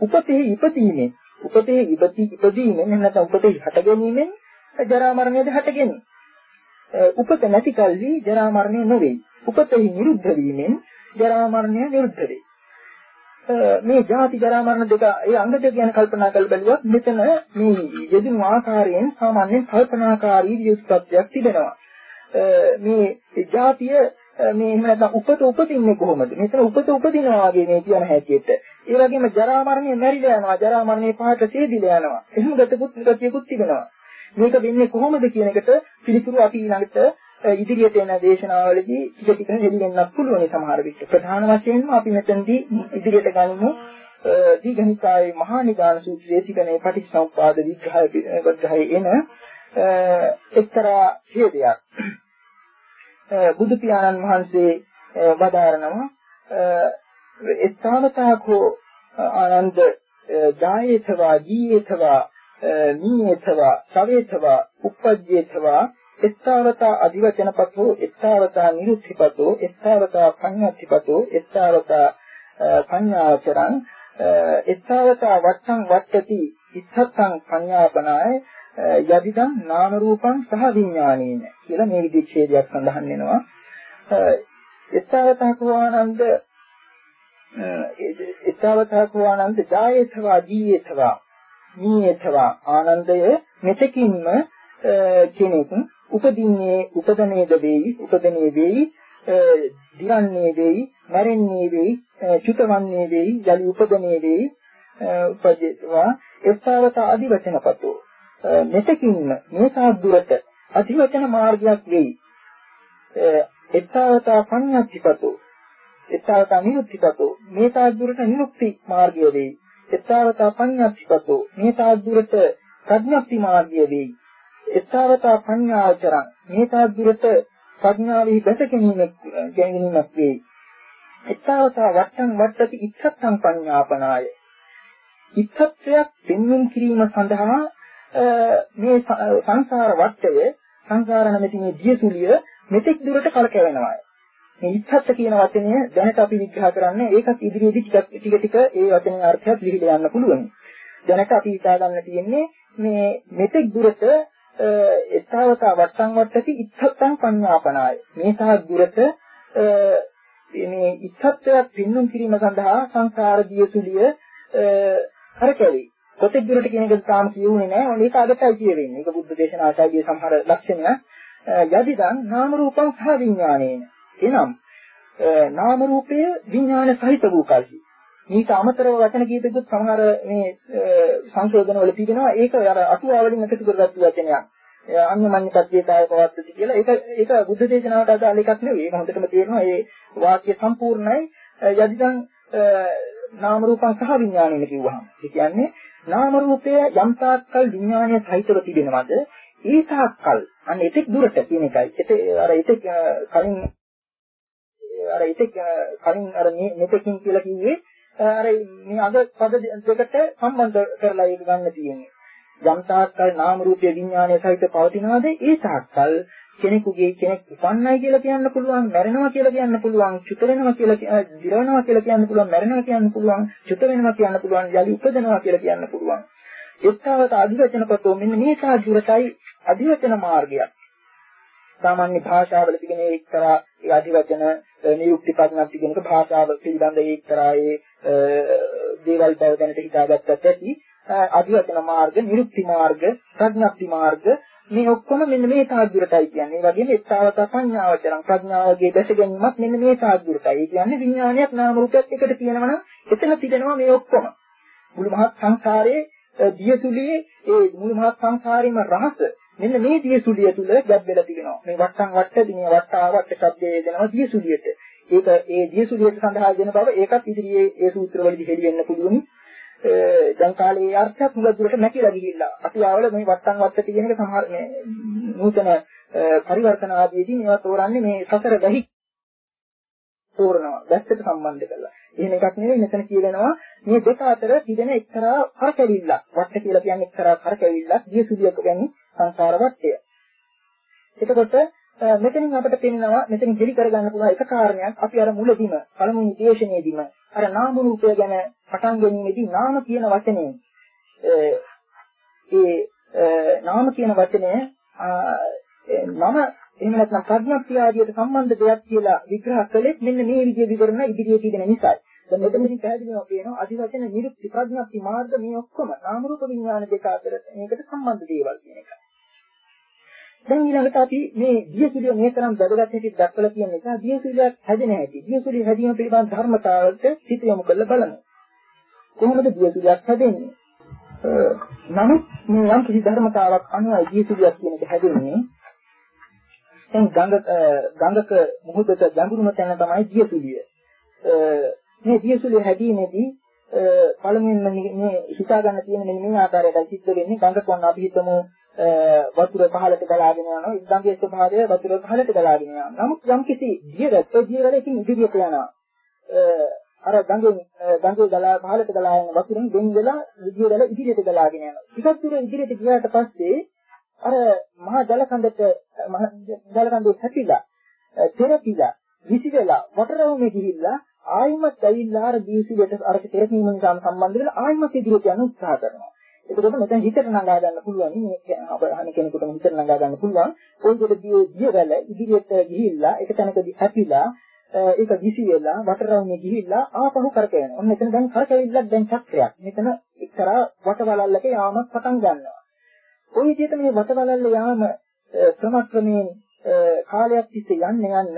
උපතේ ඉපදීමෙන් උපතේ ඉපදී ඉපදීමෙන් නැත්නම් උපතේ හට ගැනීමෙන් ජරා මරණයද හටගෙන්නේ. උපත නැති කල්හි ජරා මරණය නොවේ. උපතෙහි නිරුද්ධ වීමෙන් ජරා මරණය නිරුද්ධ වේ. මේ ජාති ජරා මරණ දෙක ඒ අංග දෙක ගැන කල්පනා කරලා බැලුවොත් මෙතන මේ යෙදුණු ආකාරයෙන් සාමාන්‍යයෙන් කල්පනාකාරී විස්තරයක් තිබෙනවා. මේ ජාතිය මේ එහෙම නැත්නම් උපත උපදින්නේ කොහොමද? මෙතන උපත උපදිනවා වගේ මේ කියන හැටියට. ඒ වගේම ජරා මරණය මැරිලා යනවා. ජරා මරණේ පහට සේදිලා යනවා. එහෙම ගතකුත් ගතියකුත් තිබෙනවා. මේක වෙන්නේ කොහොමද කියන එකට පිළිතුරු අපි ඊළඟට ඉදිරියට එන දේශනාවලදී ටික ටික හෙළිවෙන්නත් පුළුවන් සමහර විට. ප්‍රධාන වශයෙන්ම අපි මෙතනදී ඉදිරියට ගනිමු දීඝනිකායේ මහා නිදාන සූත්‍රයේ තිබෙන පටිච්චසමුප්පාද විග්‍රහය විග්‍රහයේ එන එක්තරා ඡේදයක්. බුදු පියාණන් වහන්සේ වදාරනවා. එස්තාවතාකෝ ආනන්ද ජායේතවා ජීයේතවා නීයේතවා සවේතවා uppajjේතවා එස්තාවතා අධිවචනපතෝ එස්තාවතා නිරුක්තිපතෝ එස්තාවතා පඤ්ඤාතිපතෝ එස්තාවතා පඤ්ඤාචරං එස්තාවතා වත්තං වත්තති ඉත්තං පඤ්ඤාපනාය යදිදං නාම රූපං සහ විඥානේන කියලා මේ විදිහේදයක් සඳහන් වෙනවා. එස්තාවතා කෝආනන්ද එස්තාවතා කෝආනන්ද ජායේතවා ජීයේතවා නීයේතවා ආනන්දය මෙතකින්ම කෙනෙක් උපදින්නේ උපදනේද වේයි උපදනේ වේයි දිරන්නේ වේයි මැරෙන්නේ වේයි චුතවන්නේ වේයි යලි උපදනේ වේයි උපජේවා එස්සාවත අධිවචනපතෝ. මෙතකින්ම මේ සාද්දුරට අධිවචන මාර්ගයක් වෙයි එස්සාවත පඤ්ඤාතිපතෝ එස්සාවත නිරුක්තිපතෝ මේ සාද්දුරට නිරුක්ති මාර්ගය වෙයි එස්සාවත පඤ්ඤාතිපතෝ මේ සාද්දුරට ප්‍රඥප්ති මාර්ගය වෙයි එස්සාවතා පඤ්ඤාචරං මේ තාද්දුරට ප්‍රඥාවෙහි බැස ගැනීමක් ගැනීමක් වේ. එස්සාවතා වට්ටං වට්ටති ඉච්ඡත්තං පඤ්ඤාපනාය. ඉච්ඡත්වයක් පෙන්වීම කිරීම සඳහා මේ සංසාර වට්ටය සංසාර නැමැති මේ දියසුලිය මෙතෙක් දුරට කලකැවෙනවා. මේ ඉච්ඡත්ත කියන වචනය දැනට අපි විග්‍රහ කරන්නේ ඒකත් ඉදිරියේදී ටික ටික ටික ඒ වචනේ අර්ථයත් ලිහිලා යන්න පුළුවන්. දැනට අපි හිතා ගන්න තියෙන්නේ මේ මෙතෙක් දුරට එතාවතා වට්ටම් වට්ටති ඉත්තත්තං පඤ්ඤාපනාය මේ සහ දුරට මේ ඉත්තත්වයක් පින්නුම් කිරීම සඳහා සංසාර දියසුලිය කරකැවි කොතෙක් දුරට කියන එක තාම කියුනේ නැහැ මේක අදටයි කියවෙන්නේ ඒක බුද්ධ දේශනාසාගේ සමහර ලක්ෂණ යදිදන් නාම රූපං සහ විඥානේන එනම් නාම රූපය විඥාන සහිත වූ කල්හි මේක අමතරව වචන කීපෙකුත් සමහර මේ සංශෝධන වල තිබෙනවා ඒක අර අටුවාවලින් එකතු කරගත්තු වචනයක්. අන්‍යමඤ්ඤ පත්‍යතාවය පවත්තති කියලා. ඒක ඒක බුද්ධ දේශනාවට අදාළ එකක් නෙවෙයි. ඒක හොඳටම තේරෙනවා. මේ වාක්‍ය සම්පූර්ණයි. යදිදන් නාම රූපං සහ විඥානයන කිව්වහම. ඒ කියන්නේ නාම රූපය යම් තාක්කල් විඥානය සහිතව තිබෙනවද? ඒ තාක්කල් අන්න එතෙක් දුරට කියන එකයි. ඒ අර එතෙක් කලින් අර එතෙක් කලින් අර මෙතකින් කියලා කිව්වේ අර මේ අද පද දෙකට සම්බන්ධ කරලා ඒක ගන්න තියෙන්නේ. යම් තාක්කල් නාම රූපය විඥානය සහිත පවතිනවාද ඒ තාක්කල් කෙනෙකුගේ කෙනෙක් උපන්නයි කියලා කියන්න පුළුවන් මැරෙනවා කියලා කියන්න පුළුවන් චුත වෙනවා කියලා දිරවනවා කියලා කියන්න පුළුවන් මැරෙනවා කියන්න පුළුවන් චුත වෙනවා කියන්න පුළුවන් යලි උපදිනවා කියලා කියන්න පුළුවන්. එක්තාවත අධිවචනපතෝ මෙන්න මේ සාධුරටයි අධිවචන මාර්ගයක්. සාමාන්‍ය භාෂාවල තිබෙන එක්තරා ඒ අධිවචන නියුක්ති පදනක් කියන එක භාෂාව පිළිබඳ එක්තරා ඒ දේවල් බව දැනට හිතාගත්තත් ඇති අධිවචන මාර්ග, නිරුක්ති මාර්ග, ප්‍රඥප්ති මාර්ග මේ ඔක්කොම මෙන්න මේ තාද්දුරටයි කියන්නේ. ඒ වගේම එත්තාවත පඤ්ඤාවචරං ප්‍රඥාවගේ දැස ගැනීමත් මෙන්න මේ තාද්දුරටයි. ඒ කියන්නේ විඥානයක් නාම රූපයක් එකට තියෙනවා නම් එතන තිබෙනවා මේ ඔක්කොම. මුළු මහත් සංසාරයේ දියසුලියේ ඒ මුළු මහත් සංසාරේම රහස මෙන්න මේ දියසුලිය තුල ගැබ් වෙලා තියෙනවා. මේ වට්ටම් වට්ට දිනේ වට්ටාවට ශබ්දයේ දෙනවා දියසුලියට. ඒක ඒ දියසුලියට සඳහා දෙන බව ඒකත් ඉදිරියේ ඒ සූත්‍රවලදී හෙළියෙන්න පුළුවන්. දැන් කාලේ අර්ථයක් මුල දුරට නැතිලා ගිහිල්ලා. අපි ආවල මේ වට්ටම් වට්ට තියෙන එක සමහර මේ නූතන පරිවර්තන ආදීදී මේවා තෝරන්නේ මේ සසර බැහි තෝරනවා. දැස්සට සම්බන්ධ කරලා. එහෙම එකක් නෙවෙයි මෙතන කියවෙනවා මේ දෙක අතර තිබෙන එක්තරා කරකැවිල්ලක්. වට්ට කියලා කියන්නේ එක්තරා කරකැවිල්ලක්. දියසුලියක කියන්නේ සංසාර වට්ටය. එතකොට මෙතනින් අපිට පේනවා මෙතනින් දෙලි කරගන්න පුළුවන් එක කාරණයක් අපි අර මුලදීම පළමුවෙනි දේශනාවේදීම අර නාම රූපය ගැන පටන් ගැනීමේදී නාම කියන වචනේ ඒ නාම කියන වචනය මම එහෙම නැත්නම් ප්‍රඥප්තිය ආදියට සම්බන්ධ දෙයක් කියලා විග්‍රහ කළෙත් මෙන්න මේ විදිහේ විවරණ ඉදිරියේ තියෙන නිසා. දැන් මෙතනදී පැහැදිලිව පේනවා අධිවචන නිරුක්ති ප්‍රඥප්ති මාර්ග මේ ඔක්කොම නාම රූප විඥාන දෙක අතර මේකට සම්බන්ධ දේවල් කියන එක. දැන් ඊළඟට අපි මේ දියසුලිය මේ තරම් වැදගත් හැටි දක්වලා තියෙන නිසා දියසුලියක් හැදෙන හැටි දියසුලිය හැදීම පිළිබඳ ධර්මතාවලට සිත යොමු කරලා බලමු. කොහොමද දියසුලියක් හැදෙන්නේ? නමුත් මේ යම් කිසි ධර්මතාවක් අනුව දියසුලියක් කියන එක හැදෙන්නේ දැන් ගඟ ගඟක මුහුදට ගැඹුරුම තැන තමයි දියසුලිය. මේ දියසුලිය හැදීමේදී පළමුවෙන්ම මේ හිතා ගන්න තියෙන මෙන්න මේ ආකාරයට සිද්ධ වෙන්නේ ගඟ කොන්න අපි හිතමු වතුර පහළට ගලාගෙන යනවා ඉස්ගංගේ ස්වභාවය වතුර පහළට ගලාගෙන යනවා. නමුත් යම් කිසි දියවැත්ත දියවැලකින් ඉදිරියට යනවා. අර ගඟෙන් ගඟේ ගලා පහළට ගලා යන වතුරෙන් දෙන් වෙලා දියවැල ඉදිරියට ගලාගෙන යනවා. ටිකක් දුර ඉදිරියට ගියාට පස්සේ අර මහා ජල කඳට මහා ජල කඳේ හැපිලා තෙරපිලා විසිරලා වටරවුමේ ගිහිල්ලා ආයිමත් ඇවිල්ලා අර දීසිලට අර තෙරපීම නිසා සම්බන්ධ වෙලා ආයිමත් ඉදිරියට යන්න උත්සාහ කරනවා. එතකොට මෙතන හිතට නගා ගන්න පුළුවන් මේ අපහන කෙනෙකුට හිතට නගා ගන්න පුළුවන් ওই දෙක දියවැල ඉදිරියට ගිහිල්ලා එක තැනකදී හැපිලා ඒක විසි වෙලා වටරවුමේ ගිහිල්ලා ආපහු කරකැවෙනවා. ඔන්න එතන දැන් කරකැවිල්ලක් දැන් චක්‍රයක්. මෙතන එක්තරා වටවලල්ලක යාමක් පටන් ගන්නවා. ওই විදිහට මේ වටවලල්ල යාම ක්‍රමක්‍රමයෙන් කාලයක් තිස්සේ යන්න යන්න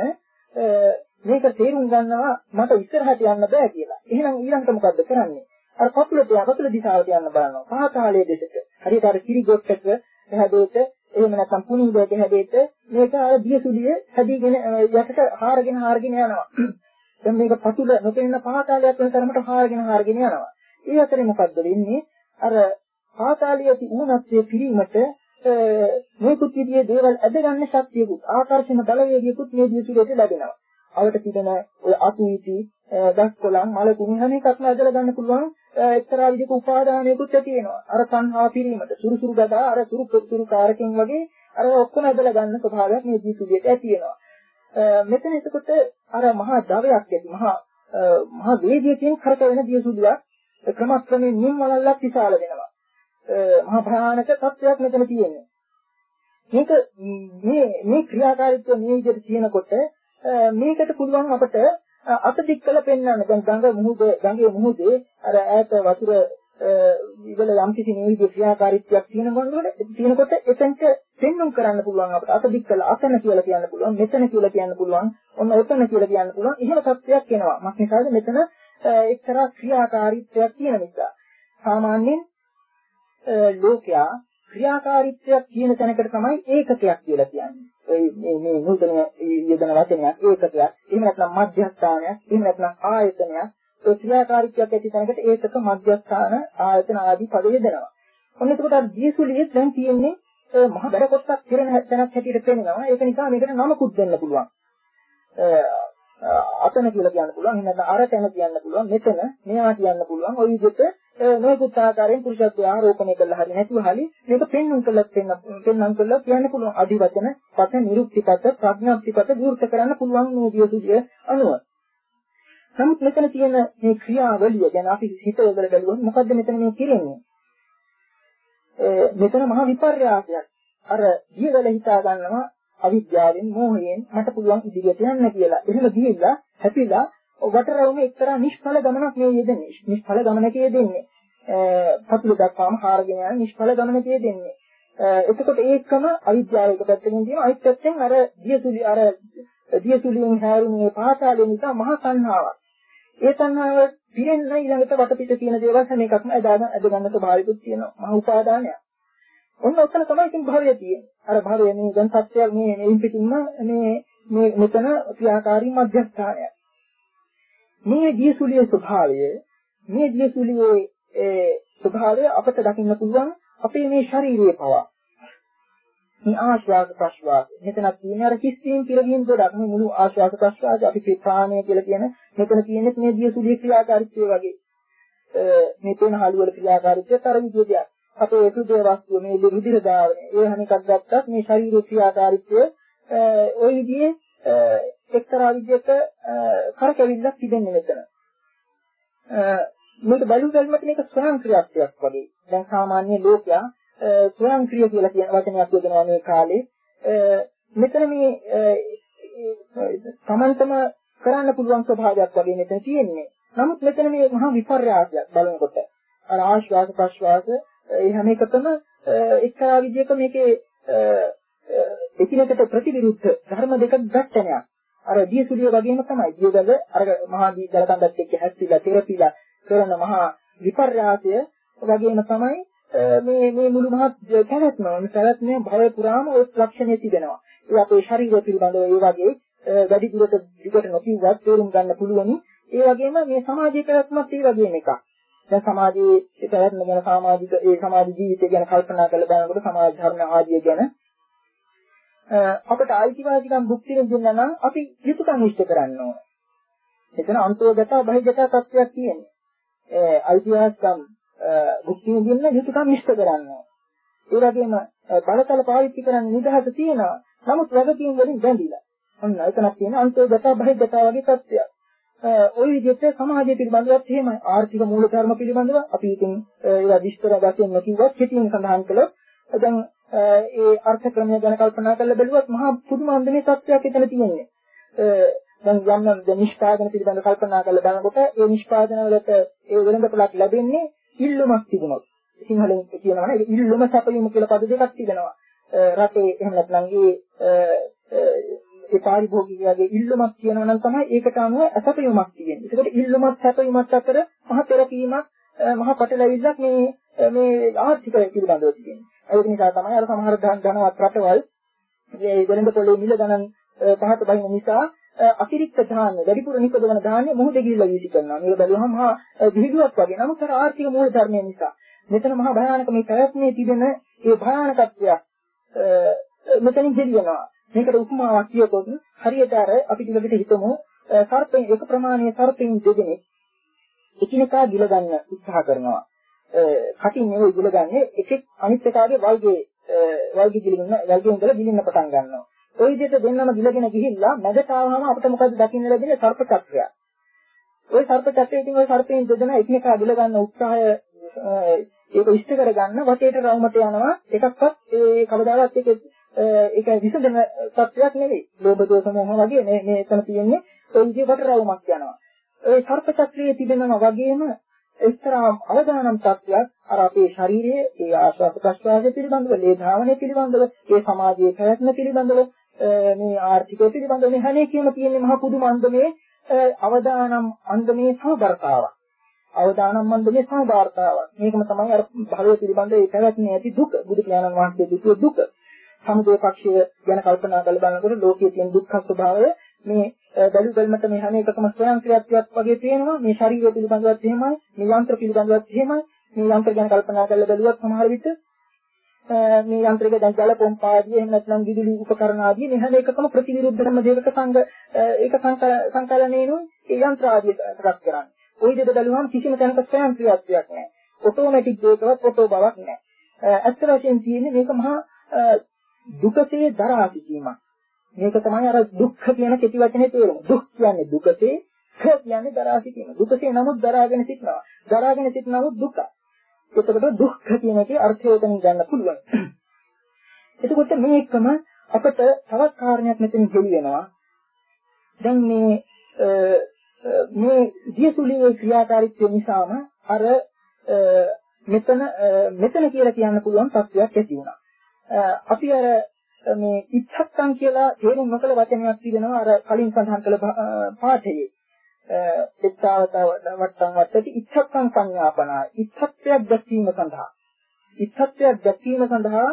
මේක තේරුම් ගන්නවා මට ඉස්සරහට යන්න බෑ කියලා. එහෙනම් ඊළඟට මොකද්ද කරන්නේ? අර කකුලට කකුල දිශාවට යන්න බලනවා. පහතාලයේ දෙසට. හරියට අර කිරි ගොට්ටක හැදෙට එහෙම නැත්නම් පුණීදයක හැදෙට මේක අර දියසුලිය හැදීගෙන යටට හාරගෙන හාරගෙන යනවා. දැන් මේක පතුල නොපෙනෙන පහතාලයක් වෙන තරමට හාරගෙන හාරගෙන යනවා. ඒ අතරේ මොකද්ද වෙන්නේ? අර පාතාලිය තිබුණත්යේ පිරීමට මේකුත් විදිහේ දේවල් ඇදගන්න ශක්තියකුත් ආකර්ෂණ බලවේගයකුත් මේ දියසුලියට ලැබෙනවා. අවට තිබෙන ඔය අතුවිති දස්කොලන් මල කුණු හැම එකක්ම ඇදලා ගන්න පුළුවන් එක්තරා විදිහක උපාදානයකුත් ඇති වෙනවා. අර සංහා පිරීමට සුරුසුරු ගදා අර සුරු සුරු කාරකෙන් වගේ අර ඔක්කොම ඇදලා ගන්න ස්වභාවයක් මේ දියසුලියට ඇති වෙනවා. මෙතන එතකොට අර මහා දවයක් ඇති මහා මහා වේගයෙන් කරකවෙන දියසුලියක් ක්‍රමක්‍රමයෙන් නිම් වලල්ලක් විශාල වෙනවා. මහා භයානක තත්ත්වයක් මෙතන තියෙනවා. මේක මේ මේ ක්‍රියාකාරීත්වය මේ විදිහට කියනකොට මේකට පුළුවන් අපට අත දික් කළ පෙන්වන්න. දැන් ගඟ මුහුද ගඟේ මුහුදේ අර ඈත වතුර ඉවල යම් කිසි මේ විදිහේ ක්‍රියාකාරීත්වයක් තියෙනකොට තියෙනකොට එතෙන්ට පෙන්වුම් කරන්න පුළුවන් අපට අත දික් කළ අතන කියලා කියන්න පුළුවන් මෙතන කියලා කියන්න පුළුවන් ඔන්න එතන කියලා කියන්න පුළුවන් එහෙම තත්ත්වයක් එනවා. මොකද මෙතන එක්තරා ක්‍රියාකාරීත්වයක් තියෙන නිසා. සාමාන්‍යයෙන් ලෝකයා ක්‍රියාකාරීත්වයක් කියන තැනකට තමයි ඒකකයක් කියලා කියන්නේ. මේ මේ නූතන යෙදෙන වචනයක් ඒකකයක්. එහෙම නැත්නම් මධ්‍යස්ථානයක්. එහෙම නැත්නම් ආයතනයක්. ඒ ක්‍රියාකාරීත්වයක් ඇති තැනකට ඒකක මධ්‍යස්ථාන ආයතන ආදී පද යෙදෙනවා. ඔන්න එතකොට අර දීසුලියේ දැන් තියෙන්නේ මහ බඩ කොටක් පිරෙන තැනක් හැටියට පේනවා. ඒක නිසා මේකට නමකුත් දෙන්න පුළුවන්. අතන කියලා කියන්න පුළුවන්. එහෙම නැත්නම් අර තැන කියන්න පුළුවන්. මෙතන මෙයා කියන්න පුළුවන්. ওই විදිහට නොයෙකුත් ආකාරයෙන් පුරුෂත්වය ආරෝපණය කළා හරි නැතුව හරි මේක පෙන්වන්න කළත් පෙන්වන්න කළා කියන්න පුළුවන් අධිවචන පත නිරුක්තිපත ප්‍රඥාප්තිපත විවෘත කරන්න පුළුවන් මේ දියසුදිය අනුව. නමුත් මෙතන තියෙන මේ ක්‍රියාවලිය ගැන අපි හිත යොදලා බලුවොත් මොකද්ද මෙතන මේ කියන්නේ? මෙතන මහා විපර්යාසයක්. අර දියවල හිතා ගන්නවා අවිද්‍යාවෙන් මෝහයෙන් මට පුළුවන් ඉදිරියට යන්න කියලා. එහෙම ගිහිල්ලා හැපිලා වටරවුම එක්තරා නිෂ්ඵල ගමනක් මේ යෙදෙන්නේ. නිෂ්ඵල ගමනක යෙදෙන්නේ. පතුල දක්වාම හාරගෙන යන නිෂ්ඵල ගමනක යෙදෙන්නේ. එතකොට ඒකම අවිද්‍යාව එක පැත්තකින් තියෙනවා අනිත් පැත්තෙන් අර දියසුලි අර දියසුලියෙන් හැරුණේ පාතාලේ නිසා මහා සංහාවක්. ඒ සංහාව පිරෙන්න ඊළඟට වටපිට තියෙන දේවල් හැම එකක්ම අදාගෙන අද ගන්න ස්වභාවිකුත් තියෙනවා. මහා උපාදානයක්. ඔන්න ඔතන තමයි ඉතින් භවය තියෙන්නේ. අර භවය මේ දැන් සත්‍යයක් මේ මේ පිටින්ම මේ මේ මෙතන ක්‍රියාකාරී මධ්‍යස්ථානයක්. මේ දියසුලියේ ස්වභාවය මේ දියසුලියේ ස්වභාවය අපට දකින්න පුළුවන් අපේ මේ ශාරීරියේ පවා. මේ ආශ්වාස ප්‍රශ්වාස. මෙතනක් තියෙන අර කිස්වීම කියලා කියන ගොඩක් මේ මුළු ආශ්වාස ප්‍රශ්වාස අපි ප්‍රාණය කියලා කියන මෙතන තියෙන්නේ මේ දියසුලියේ ක්‍රියාකාරීත්වය වගේ. මේ තුන හලු වල ක්‍රියාකාරීත්වය තර විදියට අපේ සුදේ වස්තුව මේ රුධිර ධාවනය ඒ හැම එකක් ගත්තත් මේ ශරීරයේ ක්‍රියාකාරීත්වය ওই විදිහේ එක්තරා විදිහක කරකැවිල්ලක් තිබෙන්නේ මෙතන. මේක බලු බැලමට මේක ස්වයංක්‍රියාත්මකයක් වගේ. දැන් සාමාන්‍ය ලෝකයා ස්වයංක්‍රිය කියලා කියන වචනයක් යොදනවා මේ කාලේ. මෙතන මේ තමන්ටම කරන්න පුළුවන් ස්වභාවයක් වගේ මෙතන තියෙන්නේ. නමුත් මෙතන මේ මහා විපර්යාසයක් බලනකොට අර ආශ්වාස ප්‍රශ්වාස ඒ හැම එකකම එක්තරා විදිහක මේකේ එකිනෙකට ප්‍රතිවිරුද්ධ ධර්ම දෙකක් ගැටෙනවා. අර දියසුලිය වගේම තමයි. දියගල අර මහා දී ජලකඳත් එක්ක හැස්තිලා තෙරපිලා කරන මහා විපර්යාසය වගේම තමයි මේ මේ මුළු මහත් පැවැත්ම. මේ පැවැත්මේ භවය පුරාම ඔය ලක්ෂණය තිබෙනවා. ඒ අපේ ශරීරය පිළිබඳව ඒ වගේ වැඩි දුරට දිගට නොකියුවත් තේරුම් ගන්න පුළුවනි. ඒ වගේම මේ සමාජයේ පැවැත්මත් ඒ වගේම එකක්. දැන් සමාජයේ පැවැත්ම ගැන සමාජික ඒ සමාජ ජීවිතය ගැන කල්පනා කරලා බලනකොට සමාජ ධර්ම ආදිය ගැන අපට ආයිතිවාසිකම් භුක්ති විඳින්න නම් අපි යුතුයකම් ඉෂ්ට කරන්න ඕන. එතන අන්තෝගත බහිගත තත්ත්වයක් තියෙනවා. ඒ ආයිතිවාසිකම් භුක්ති විඳින්න යුතුයකම් ඉෂ්ට කරන්න ඕන. ඒ වගේම බලතල පාවිච්චි කරන්න නිදහස තියෙනවා. නමුත් වගකීම් වලින් බැඳිලා. ඔන්න එතනක් තියෙන අන්තෝගත බහිගත වගේ තත්ත්වයක්. ওই විදිහට සමාජය පිළිබඳවත් එහෙමයි ආර්ථික මූලධර්ම පිළිබඳව අපි ඉතින් ඒවා විස්තර වශයෙන් නොකියුවත් කෙටියෙන් සඳහන් කළොත් දැන් ඒ අර්ථ ක්‍රමය ගැන කල්පනා කරලා බැලුවත් මහා පුදුම අන්දමේ තත්ත්වයක් එතන තියෙන්නේ. දැන් යම් යම් නිෂ්පාදන පිළිබඳව කල්පනා කරලා බලනකොට ඒ නිෂ්පාදන වලට ඒ වෙළඳපොළක් ලැබෙන්නේ ඉල්ලුමක් තිබුණොත්. සිංහලෙන් කියනවා නේද ඉල්ලුම සැපයීම කියලා පද දෙකක් තිබෙනවා. රටේ එහෙම නැත්නම් ඒ ඒ පාරිභෝගිකයාගේ ඉල්ලුමක් කියනවා නම් තමයි ඒකට අනුව අසපයුමක් තියෙන්නේ. ඒකට ඉල්ලුමත් සැපයුමත් අතර මහ පෙරපීමක් මහ පටලැවිල්ලක් මේ මේ ආර්ථික පිළිබඳව තියෙන්නේ. ඒක නිසා තමයි අර සමහර ධනවත් රටවල් මේ වෙළඳ පොලේ මිල ගණන් පහත බහින නිසා අතිරික්ත ධාන්‍ය වැඩිපුර නිපදවන ධාන්‍ය මොහොතේ ගිහිල්ලා වීසි කරනවා. මේක බැලුවහම මහා විහිළුවක් වගේ. නමුත් අර ආර්ථික මූල ධර්මය නිසා මෙතන මහා භයානක මේ පැවැත්මේ තිබෙන ඒ භයානකත්වය මෙතනින් හෙළියනවා. මේකට උපමාවක් කියතොත් හරියට අර අපි ටිකකට හිතමු සර්පෙන් එක ප්‍රමාණයේ සර්පෙන් දෙදෙනෙක් එකිනෙකා ගිල ගන්න උත්සාහ කරනවා. කටින් නෙවෙයි ගිල ගන්නේ එකෙක් අනිත් එකාගේ වල්ගේ වල්ගේ ගිලින්න වල්ගෙන් ඉඳලා ගිලින්න පටන් ගන්නවා. ওই විදිහට දෙන්නම ගිලගෙන ගිහිල්ලා මැදට ආවම අපිට මොකද දකින්න ලැබෙන්නේ සර්ප චක්‍රය. ওই සර්ප චක්‍රයේ ඉතින් ওই සර්පෙන් දෙදෙනා එකිනෙකා ගිල ගන්න උත්සාහය ඒක ඉෂ්ට කරගන්න වටේට රවුමට යනවා එකක්වත් ඒ කවදාවත් ඒක ඒක විසඳන තත්වයක් නෙවෙයි. ලෝභ දෝෂ මොහ වගේ මේ මේ එතන තියෙන්නේ ඒ විදිහට රවුමක් යනවා. ඒ සර්ප චක්‍රයේ තිබෙනවා වගේම එක්තරා අවදානම් තත්වයක් අර අපේ ශරීරයේ ඒ ආශ්වාස ප්‍රශ්වාසය පිළිබඳව, ලේ ධාවනය පිළිබඳව, ඒ සමාජයේ පැවැත්ම පිළිබඳව, මේ ආර්ථිකය පිළිබඳව මේ හැම එකෙම තියෙන මහ පුදුම අන්දමේ අවදානම් අන්දමේ සමබරතාවක්. අවදානම් මන්දමේ සමබරතාවක්. මේකම තමයි අර භවය පිළිබඳ ඒ පැවැත්මේ ඇති දුක. බුදු පියාණන් වහන්සේ දුක දුක. සමුදය පක්ෂය ගැන කල්පනා කරලා බලනකොට ලෝකයේ තියෙන දුක්ඛ ස්වභාවය මේ බැලු බැලමට මේ හැම එකකම ස්වයං ක්‍රියාත්මක වගේ තියෙනවා මේ ශරීරය පිළිබඳවත් එහෙමයි මේ යන්ත්‍ර පිළිබඳවත් එහෙමයි මේ යන්ත්‍ර ගැන කල්පනා කරලා බැලුවත් සමහර විට මේ යන්ත්‍රයක දැන් ජල පොම්ප ආදී එහෙම නැත්නම් විදුලි උපකරණ ආදී මේ හැම එකකම ප්‍රතිවිරුද්ධ ධර්ම දෙකක සංග ඒක සංකලනයේනු ඒ යන්ත්‍ර ආදී එකක් කරන්නේ. ওই දෙක බැලුවම කිසිම තැනක ස්වයං ක්‍රියාත්මකයක් නැහැ. ඔටෝමැටික් දෙයකවත් ඔටෝ බවක් නැහැ. ඇත්ත වශයෙන් තියෙන්නේ මේක මහා දුකසේ දරා සිටීමක්. මේක තමයි අර දුක්ඛ කියන කෙටි වචනේ තේරුම. දුක් කියන්නේ දුකසේ, ඛ කියන්නේ දරා සිටීම. දුකසේ නමුත් දරාගෙන සිටනවා. දරාගෙන සිටනමුත් දුක. එතකොට දුක්ඛ කියන එකේ අර්ථය උතනින් ගන්න පුළුවන්. එතකොට මේකම අපිට තවත් කාරණයක් මෙතන හෙළි වෙනවා. දැන් මේ මේ දියසුලියේ ක්‍රියාකාරීත්වය නිසාම අර මෙතන මෙතන කියලා කියන්න පුළුවන් තත්ත්වයක් ඇති වුණා. අපි අර මේ ඉච්ඡත්තං කියලා තේරුම් නොකළ වචනයක් තිබෙනවා අර කලින් සඳහන් කළ පාඨයේ. එත්තාවත වට්ටම් වට්ටටි ඉච්ඡත්තං සංඥාපනා ඉච්ඡත්වයක් දැක්වීම සඳහා ඉච්ඡත්වයක් දැක්වීම සඳහා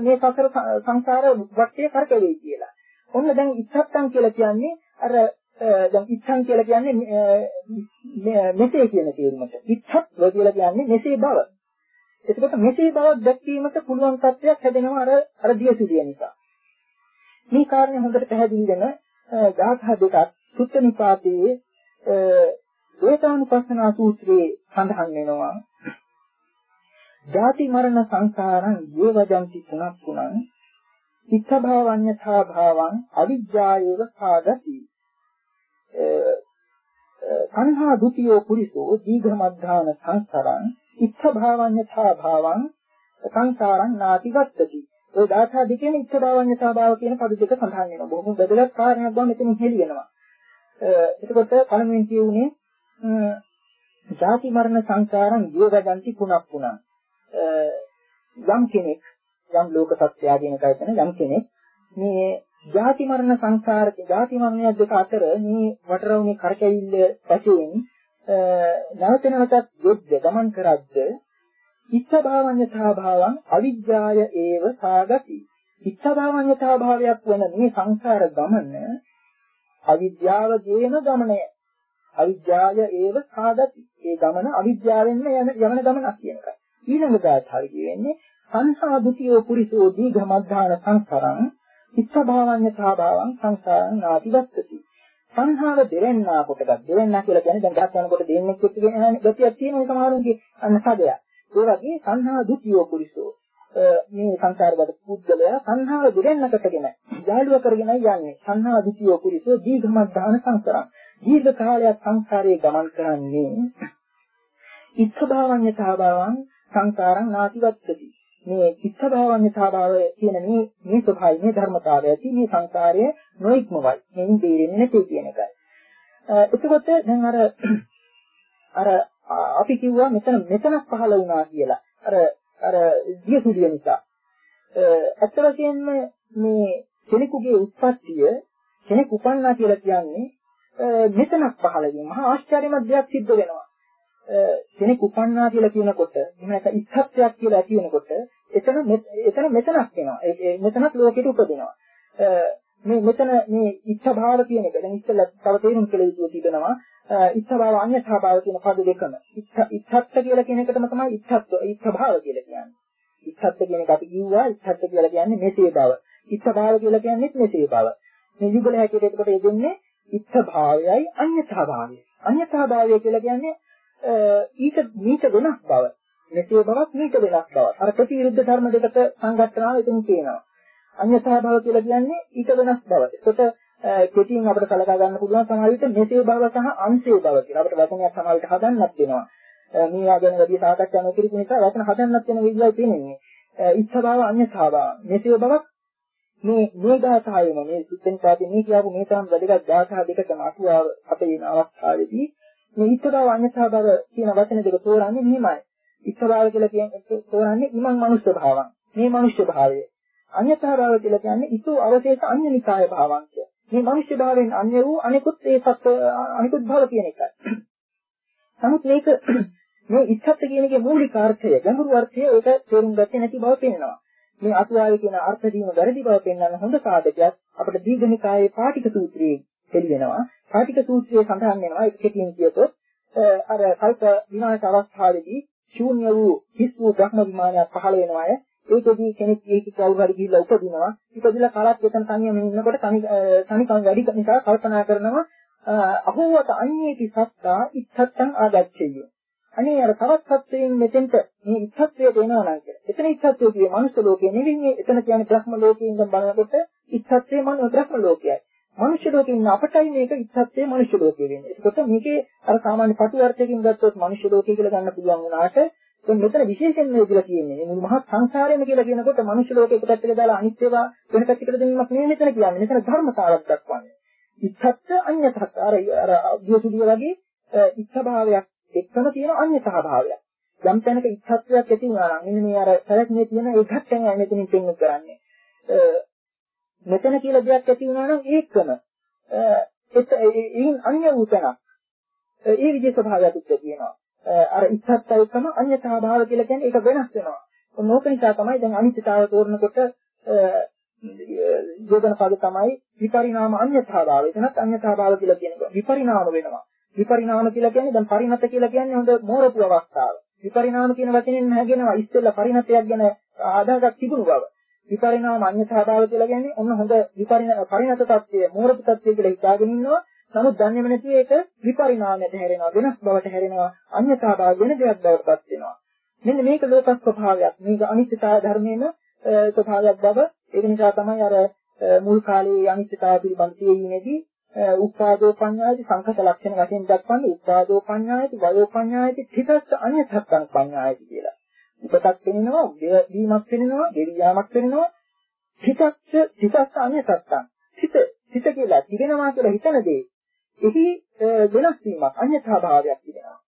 මේ සතර සංසාර වටේ කරකැවෙයි කියලා. ඔන්න දැන් ඉච්ඡත්තං කියලා කියන්නේ අර දැන් ඉච්ඡන් කියලා කියන්නේ මෙසේ කියන තේරුමට. ඉච්ඡත්ව කියලා කියන්නේ මෙසේ බව. එතකොට මෙසේ බවක් දැක්වීමට පුළුවන් තත්ත්වයක් හැදෙනවා අර අර දියසුලිය නිසා. මේ කාරණේ හොඳට පැහැදිලි වෙන ගාථා දෙකක් සුත්ත නිපාතයේ වේදානුපස්සනා සූත්‍රයේ සඳහන් වෙනවා. ජාති මරණ සංසාරං යේවජන්ති පුනක් පුනං චිත්ත භාවඤ්ඤතා භාවං අවිජ්ජායේව සාගති සංහා ဒ ුතියෝ පුරිසෝ දීඝ මද්ධාන සංසරං ඉච්ඡ භාවඤ්ඤතා භාවං සංසාරං නාති ගත්තති. ඒ දාඨා දෙකේම ඉච්ඡ භාවඤ්ඤතා භාව කියන පද දෙක සඳහන් වෙනවා. බොහොම වැදගත් කාරණයක් බව මෙතන හෙළි වෙනවා. එතකොට පළමුවෙන් කියුනේ ජාති මරණ සංසාරං දිවගන්ති පුනක් පුනක්. යම් කෙනෙක් යම් ලෝක සත්‍යය කියන එකයි තන යම් කෙනෙක් මේ ජාති මරණ සංසාරක ජාති මරණය දෙක අතර මේ වටරවුනේ කරකැවිල්ල පැසෙන් නැවත නැවතත් යොද්ද ගමන් කරද්ද ඉච්ඡාභාවඤ්ඤතා භාවං අවිජ්ජාය ඒව සාගති. ඉච්ඡාභාවඤ්ඤතා භාවයක් වන මේ සංසාර ගමන අවිද්‍යාවගේම ගමනය අවිද්‍යාය ඒව සාගති. ඒ ගමන අවිද්‍යාවෙන්ම යන යමන ගමනක් කියන එකයි. ඊළඟ ගාථාවේ කියන්නේ සංසා දුතියෝ පුරිසෝ දීඝ මද්ධාන සංසරං ඉච්ඡාභාවඤ්ඤතා භාවං සංසාරං නාතිවස්සති සංහාව දෙවෙන්නා කොටගත් දෙවෙන්නා කියලා කියන්නේ දැන් ගහක් යනකොට දෙන්නෙක් එක්ක කියන ගතියක් තියෙනවා සමහරුන්ගේ අන්න සදය. ඒ වගේ සංහා දුතියෝ පුරිසෝ මේ සංසාරගත පුද්ගලයා සංහාව දෙවෙන්නකටගෙන යාළුව කරගෙන යන්නේ. සංහා දුතියෝ පුරිසෝ දීඝමද්ධාන සංසාරං. දීර්ඝ කාලයක් සංසාරයේ ගමන් කරන්නේ ඉච්ඡ භාවඤ්ඤතාවං සංසාරං නාතිවත්තති. මේ චිත්ත භාවන්‍යතාවය කියන මේ මේ ස්වභාවය මේ ධර්මතාවය ඇති මේ සංකාරය නොඉක්මවයි. මෙයින් තේරෙන්නේ නැති කියන එකයි. එතකොට දැන් අර අර අපි කිව්වා මෙතන මෙතනක් පහළ වුණා කියලා. අර අර දියසුලිය නිසා. අත්ත වශයෙන්ම මේ කෙනෙකුගේ උත්පත්තිය කෙනෙක් උපන්නා කියලා කියන්නේ මෙතනක් පහළ වීම. මහා ආශ්චර්යමත් දෙයක් සිද්ධ වෙනවා. කෙනෙක් උපන්නා කියලා කියනකොට එහෙම නැත්නම් ඉස්සත්යක් කියලා ඇති වෙනකොට එතන එතන මෙතනක් වෙනවා. ඒ මෙතනක් ලෝකෙට උපදිනවා. මේ මෙතන මේ ඉච්ඡා භාව කියන එක දැන් ඉස්සෙල්ලා තව තේරුම් කළ යුතු තිබෙනවා. ඉච්ඡා භාව අඤ්ඤතා භාව කියන පද දෙකම. ඉච්ඡත්ත කියලා කියන එකටම තමයි ඉච්ඡත්ව ඉච්ඡා භාව කියලා කියන්නේ. ඉච්ඡත්ත කියන එක අපි කිව්වා ඉච්ඡත්ත කියලා කියන්නේ මෙසේ බව. ඉච්ඡා භාව කියලා කියන්නේ මෙසේ බව. මේ යුගල හැටියට එතකොට යෙදෙන්නේ ඉච්ඡා භාවයයි අඤ්ඤතා භාවයයි. අඤ්ඤතා භාවය කියලා කියන්නේ ඊට මේක වෙනස් බව. මෙසේ බවක් මේක වෙනස් බව. අර ප්‍රතිවිරුද්ධ ධර්ම දෙකට සංගතනාව එතන තියෙනවා. අඤ්ඤතා භව කියලා කියන්නේ ඊට වෙනස් බව. ඒකට කෙටියෙන් අපිට සලකා ගන්න පුළුවන් සමහර විට මෙසේ භව සහ අංශේ භව කියලා. අපිට වචනයක් සමහර විට හදන්නත් වෙනවා. මේ ආගෙන වැඩි සාකච්ඡා නොකිරීම නිසා වචන හදන්නත් වෙන විදිහයි තියෙන්නේ. ඉච්ඡා භව අඤ්ඤතා භව. මෙසේ බවක් මේ මේ ගාථාවෙම මේ සිතෙන් පාදී මේ කියපු මේ තරම් වැඩිගත් ගාථා දෙකකම අසුවාව අපේ අවස්ථාවේදී මේ ඉස්සරව අඤ්ඤතාවව කියන වචන දෙක තෝරන්නේ මෙහිමයි. ඉස්සරව කියලා කියන්නේ තෝරන්නේ ඉමං මනුෂ්‍ය භාවං. මේ මනුෂ්‍ය භාවය. අඤ්ඤතාවව කියලා කියන්නේ ඊතු අවශේෂ අඤ්ඤනිකාය භාවං කිය. මේ මනුෂ්‍ය භාවයෙන් අන්‍ය වූ අනිකුත් ඒ සත්‍ය අනිකුත් භව කියන එකයි. නමුත් මේක මේ ඉච්ඡත් කියන එකේ මූලික අර්ථය ගැඹුරු අර්ථය ඒක තේරුම් ගත්තේ නැති බව පේනවා. මේ අතුවාවේ කියන අර්ථ දීම වැරදි බව පෙන්වන්න හොඳ සාධකයක් අපිට දීඝනිකායේ පාටික සූත්‍රයේ පිළිවෙනවා. පාටික සූත්‍රයේ සඳහන් වෙනවා ඒක කෙටියෙන් කියතොත් අර කල්ප විනාශ අවස්ථාවේදී ශූන්‍ය වූ හිස් වූ බ්‍රහ්ම විමානයක් පහළ වෙනවා අය. ඒකදී කෙනෙක් ඒක කවුරු හරි ගිහිල්ලා උපදිනවා. ඉපදිලා කාලක් එතන තනියම ඉන්නකොට තනි තනිකම් වැඩි නිසා කල්පනා කරනවා අහෝවත අඤ්ඤේති සත්තා ඉච්ඡත්තං ආගච්ඡේය. අනේ අර තවත් සත්‍යයෙන් මෙතෙන්ට මේ ඉච්ඡත්වයට එනවා නම් කියලා. එතන ඉච්ඡත්වය කියන්නේ මනුෂ්‍ය ලෝකේ නෙවෙයි. එතන කියන්නේ බ්‍රහ්ම ලෝකේ ඉඳන් බලනකොට ඉච්ඡත්වය මනුෂ්‍ය බ්‍රහ්ම ලෝකයයි. මනුෂ්‍ය ලෝකේ ඉන්න අපටයි මේක ඉස්සත්තේ මනුෂ්‍ය ලෝකේ වෙන්නේ. ඒකත් මේකේ අර සාමාන්‍ය පටු අර්ථයකින් ගත්තොත් මනුෂ්‍ය ලෝකය කියලා ගන්න පුළුවන් වුණාට දැන් මෙතන විශේෂයෙන් මේ විදිහට කියන්නේ මේ මුළු මහත් සංසාරයම කියලා කියනකොට මනුෂ්‍ය ලෝකේ එක පැත්තකට දාලා අනිත් ඒවා වෙන පැත්තකට දෙන්නක් නෙමෙයි මෙතන කියන්නේ. මෙතන ධර්මතාවක් දක්වන්නේ. ඉච්ඡත්ත අඤ්‍යතත් අර අර අභියසුදිය වගේ ඉච්ඡාභාවයක් එක්කම තියෙන අඤ්‍යතා භාවයක්. යම් තැනක ඉච්ඡත්වයක් ඇති වුණා නම් මෙන්න මේ අර සැලැස්මේ තියෙන ඒකත් තමයි මෙතනින් පෙන්වන්න කරන්නේ. මෙතන කියලා දෙයක් ඇති වුණා නම් ඒකම ඒකින් අන්‍ය වූ තැනක්. ඒ විදිහේ ස්වභාවයක් ඉස්සේ තියෙනවා. අර ඉස්සත්තයි තම අන්‍යතා භාව කියලා කියන්නේ ඒක වෙනස් වෙනවා. ඕක නිසා තමයි දැන් අනිත්‍යතාව තෝරනකොට යෝගන පද තමයි විපරිණාම අන්‍යතා භාව. එතනත් අන්‍යතා භාව කියලා කියනකොට විපරිණාම වෙනවා. විපරිණාම කියලා කියන්නේ දැන් පරිණත කියලා කියන්නේ හොඳ මෝරපු අවස්ථාව. විපරිණාම කියන වචنين නැගෙනවා ඉස්සෙල්ලා පරිණතයක් ගැන ආදාහයක් තිබුණු බව. විපරිණාම අඤ්‍යතා භාව කියලා කියන්නේ ඔන්න හොඳ විපරිණ පරිණත තත්ත්වය, මෝරපු තත්ත්වය කියලා හිතාගෙන ඉන්නවා. නමුත් දන්නේම නැති ඒක විපරිණාමයට හැරෙනවා වෙනස් බවට හැරෙනවා අඤ්‍යතා භාව වෙන දෙයක් බවට පත් වෙනවා මෙන්න මේක ලෝක ස්වභාවයක් මේක අනිත්‍යතාව ධර්මයේම ස්වභාවයක් බව ඒක නිසා තමයි අර මුල් කාලේ අනිත්‍යතාව පිළිබඳ තියෙන්නේදී උපාදෝ පඤ්ඤායති සංකත ලක්ෂණ වශයෙන් දක්වන්නේ උපාදෝ පඤ්ඤායති වයෝ පඤ්ඤායති තිතස්ස අඤ්‍යතත්තං පඤ්ඤායති කියලා. උපතක් වෙනවා, දීමක් වෙනවා, ගෙරියාමක් වෙනවා. තිතස්ස තිතස්ස අඤ්‍යතත්තං. සිත සිත කියලා තිරෙනවා කියලා හිතන දේ එහි වෙනස් වීමක් අඤ්‍යතා භාවයක් තිබෙනවා.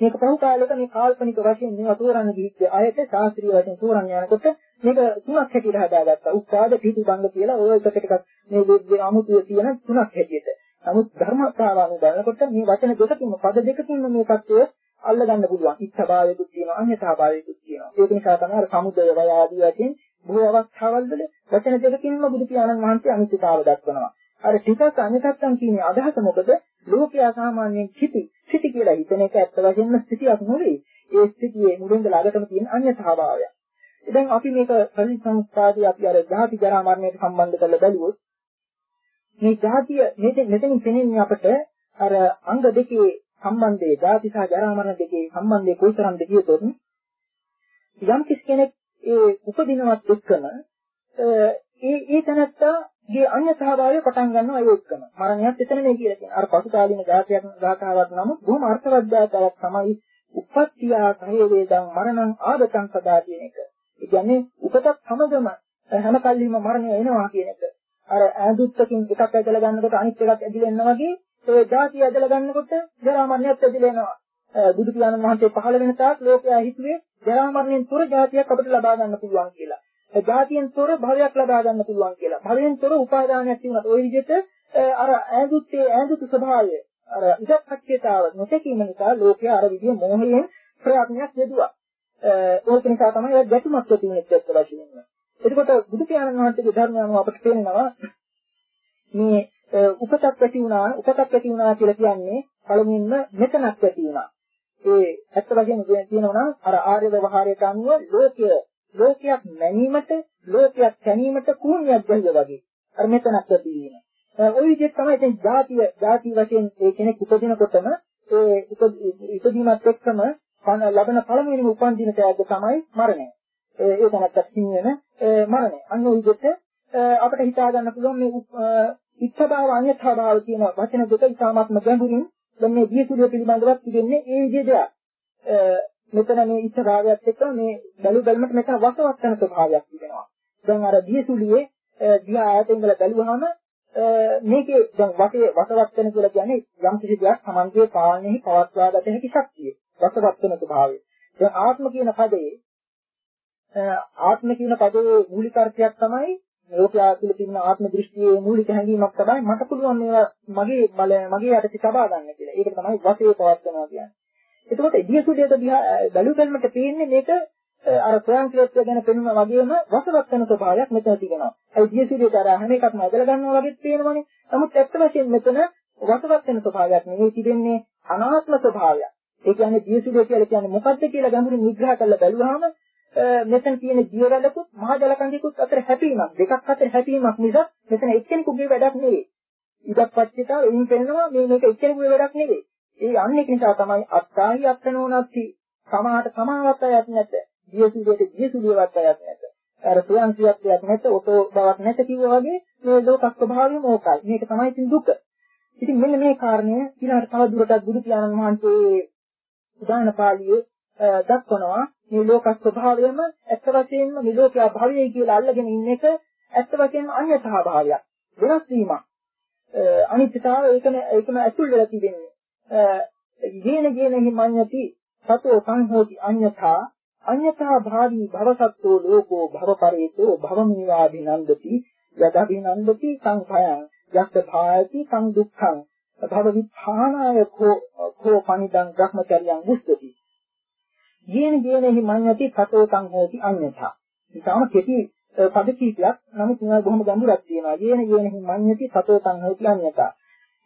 මේක පහු කාලයක මේ කාල්පනික වශයෙන් මේවා තෝරන්න දීච්ච අයට ශාස්ත්‍රීය වශයෙන් තෝරන්න යනකොට මේක තුනක් හැටියට හදාගත්තා. උපාද පිටිබංග කියලා ඔය එකට ටිකක් මේ දෙකේ අමුතුව තියෙන තුනක් හැටියට. නමුත් ධර්මතාවානුව බලනකොට මේ වචන දෙකකින්ම පද දෙකකින්ම මේ தත්වය අල්ලගන්න පුළුවන්. ඉච්ඡාභාවයකුත් තියෙනවා, අඤ්‍යතාභාවයකුත් තියෙනවා. ඒක නිසා තමයි අර සමුදය වය ආදී වශයෙන් බොහෝ අවස්ථාවල් වල වචන දෙකකින්ම බුදු පියාණන් වහන්සේ අනිත්‍යතාව දක්වනවා. අර ටිකක් අනිත්‍යත්වම් කියන්නේ අදහස මොකද? ලෝකයා සාමාන්‍යයෙන් සිටි සිටි කියලා හිතන එක ඇත්ත වශයෙන්ම සිටියක් නෙවෙයි. ඒ සිටියේ මුලින්ද ළඟටම තියෙන අන්‍යතාවය. දැන් අපි මේක පරිසංස්කාරී අපි අර ජාති ජරා මරණයට සම්බන්ධ කරලා බැලුවොත් මේ ජාතිය මෙතනින් පෙනෙන්නේ අපට අර අංග දෙකේ සම්බන්ධයේ ජාති සහ ජරා මරණ දෙකේ සම්බන්ධය කොයිතරම්ද කියතොත් යම් කෙනෙක් ඒ උපදිනවත් එක්කම ඒ ඒ තනත්තා ගේ අන්‍යතාවය පටන් ගන්නවා ඒ එක්කම. මරණයත් එතන නේ කියලා කියන්නේ. අර පසුකාලීන ගාථාවක් ගාථාවක් නම් බොහොම අර්ථවත් ගාථාවක් තමයි උපත්තියා කහේ වේදං මරණං ආගතං සදා කියන එක. ඒ කියන්නේ උපතත් සමගම හැම කල්ලිම මරණය එනවා කියන එක. අර ඈදුත්තකින් එකක් ඇදලා ගන්නකොට අනිත් එකක් ඇදලා එනවා වගේ ඒ ධාතිය ඇදලා ගන්නකොට ජරා මරණයත් ඇදලා එනවා. බුදු පියාණන් වහන්සේ පහළ වෙන තාක් ලෝකයා හිතුවේ ජරා මරණයෙන් තොර ජාතියක් අපිට ලබා ගන්න පුළුවන් කියලා. ජාතියෙන් තොර භවයක් ලබා ගන්න පුළුවන් කියලා. භවයෙන් තොර උපාදානයක් තිබුණා. ওই විදිහට අර ඈදුත්තේ ඈදුතු ස්වභාවය අර ඉදක්ඛත්‍යතාව නොතකීම නිසා ලෝකයා අර විදිහ මොහයෙන් ප්‍රයත්නයක් යෙදුවා. ඒක නිසා තමයි ඒ ගැටුමක් ඇති වෙන්නේ ඇත්ත වශයෙන්ම. එතකොට බුදු පියාණන් වහන්සේගේ ධර්මය අනුව අපට තේරෙනවා මේ උපතක් ඇති වුණා උපතක් ඇති වුණා කියලා කියන්නේ පළමුවෙන්ම මෙතනක් ඇති වුණා. ඒ ඇත්ත වශයෙන්ම කියනවා නම් අර ආර්ය ව්‍යවහාරයට අනුව ලෝකය ලෝකයක් මැනීමට ලෝකයක් ගැනීමට කුණියක් ගහිය වගේ. අර මෙතනක් ඇති වීම. ওই විදිහට තමයි දැන් ಜಾතිය ಜಾති වශයෙන් ඒ කෙනෙක් උපදිනකොටම ඒ උපදීමත් එක්කම ලබන පළමුවෙනිම උපන් දින තෑග්ග තමයි මරණය. ඒ ඒ තනත්තක් සිං වෙන මරණය. අන්න ওই විදිහට අපිට හිතා ගන්න පුළුවන් මේ ඉච්ඡාභාව අඤ්ඤතාභාව කියන වචන දෙක ඉතාමත්ම ගැඹුරින් දැන් මේ දියසුලිය පිළිබඳව තිබෙන්නේ ඒ විදිහ දෙයක්. මෙතන මේ ඉච්ඡාභාවයත් එක්ක මේ බැලු බැලමට මෙතන වසවත් වෙන ස්වභාවයක් තිබෙනවා. දැන් අර දියසුලියේ දිහා ඈතින් ඉඳලා බැලුවාම මේකේ දැන් වශයේ වසවත් වෙන කියලා කියන්නේ යම් කිසි දෙයක් සමන්ගේ පාලනයෙහි පවත්වා ගත හැකි ශක්තිය. වසවත් වෙන ස්වභාවය. දැන් ආත්ම කියන පදේ ආත්ම කියන පදේ මූලික අර්ථයක් තමයි ලෝකයා තුළ තියෙන ආත්ම දෘෂ්ටියේ මූලික හැඟීමක් තමයි මට පුළුවන් මේවා මගේ බල මගේ යටතේ තබා ගන්න කියලා. ඒක තමයි වශයේ පවත්වනවා කියන්නේ. එතකොට දියසුලියට බැලු බැලමට පේන්නේ මේක අර ස්වයංක්‍රීයත්වය ගැන පෙන්වන වගේම වසවත් වෙන ස්වභාවයක් මෙතන තිබෙනවා. ඒ දියසුලියට අර හැම එකක්ම ඇදලා ගන්නවා වගේ පේනවනේ. නමුත් ඇත්ත වශයෙන්ම මෙතන වසවත් වෙන ස්වභාවයක් නෙවෙයි තිබෙන්නේ අනාත්ම ස්වභාවයක්. ඒ කියන්නේ දියසුලිය කියලා කියන්නේ මොකක්ද කියලා ගැඹුරින් විග්‍රහ කරලා බැලුවාම මෙතන තියෙන ජීවවලකුත් මහ ජලකඳිකුත් අතර හැපීමක් දෙකක් අතර හැපීමක් නිසා මෙතන එක්කෙනෙකුගේ වැඩක් නෙවෙයි. ඉදක් පච්චිතාව එයින් පෙන්නනවා මේ මේක එක්කෙනෙකුගේ වැඩක් නෙවෙයි. ඒ අන්න ඒක නිසා තමයි අත්තාහි අත්නෝනත්ති සමාහට සමාවත් අයත් නැත. දියසුලියට දියසුලියවත් අයත් නැත. අර ස්වයං ක්‍රියාත්මයක් නැත, ඔතෝ බවක් නැත කිව්වා වගේ මේ ලෝක ස්වභාවයම ඕකයි. මේක තමයි ඉතින් දුක. ඉතින් මෙන්න මේ කාරණය ඊළඟට තව දුරටත් බුදු පියාණන් වහන්සේ උදාන පාළියේ දක්වනවා. මේ ලෝක ස්වභාවයම ඇත්ත වශයෙන්ම මේ ලෝකයා භවයයි කියලා අල්ලගෙන ඉන්න එක ඇත්ත වශයෙන්ම අන්‍යථා භාවයක් වෙනස් වීමක්. අනිත්‍යතාව ඒකම ඒකම ඇතුල් වෙලා තිබෙන්නේ. යේන යේනහි මඤ්ඤති සතෝ සංහෝති අඤ්ඤතා. අඤ්ඤතා භාවී භවසත්තෝ ලෝකෝ භවපරේතෝ භවමේවාභිනන්දති යදභිනන්දති සංඛයං යස්ස භායති සං දුක්ඛං භව විපානාය කෝ කෝ පනිදං බ්‍රහ්මචර්යං මුස්තති යේන යේනහි මඤ්ඤති සතෝ සංහෝති අඤ්ඤතා ඊටම කෙටි පද කීපයක් නමුත් මේවා බොහොම ගැඹුරක් තියෙනවා යේන යේනහි මඤ්ඤති සතෝ සංහෝති අඤ්ඤතා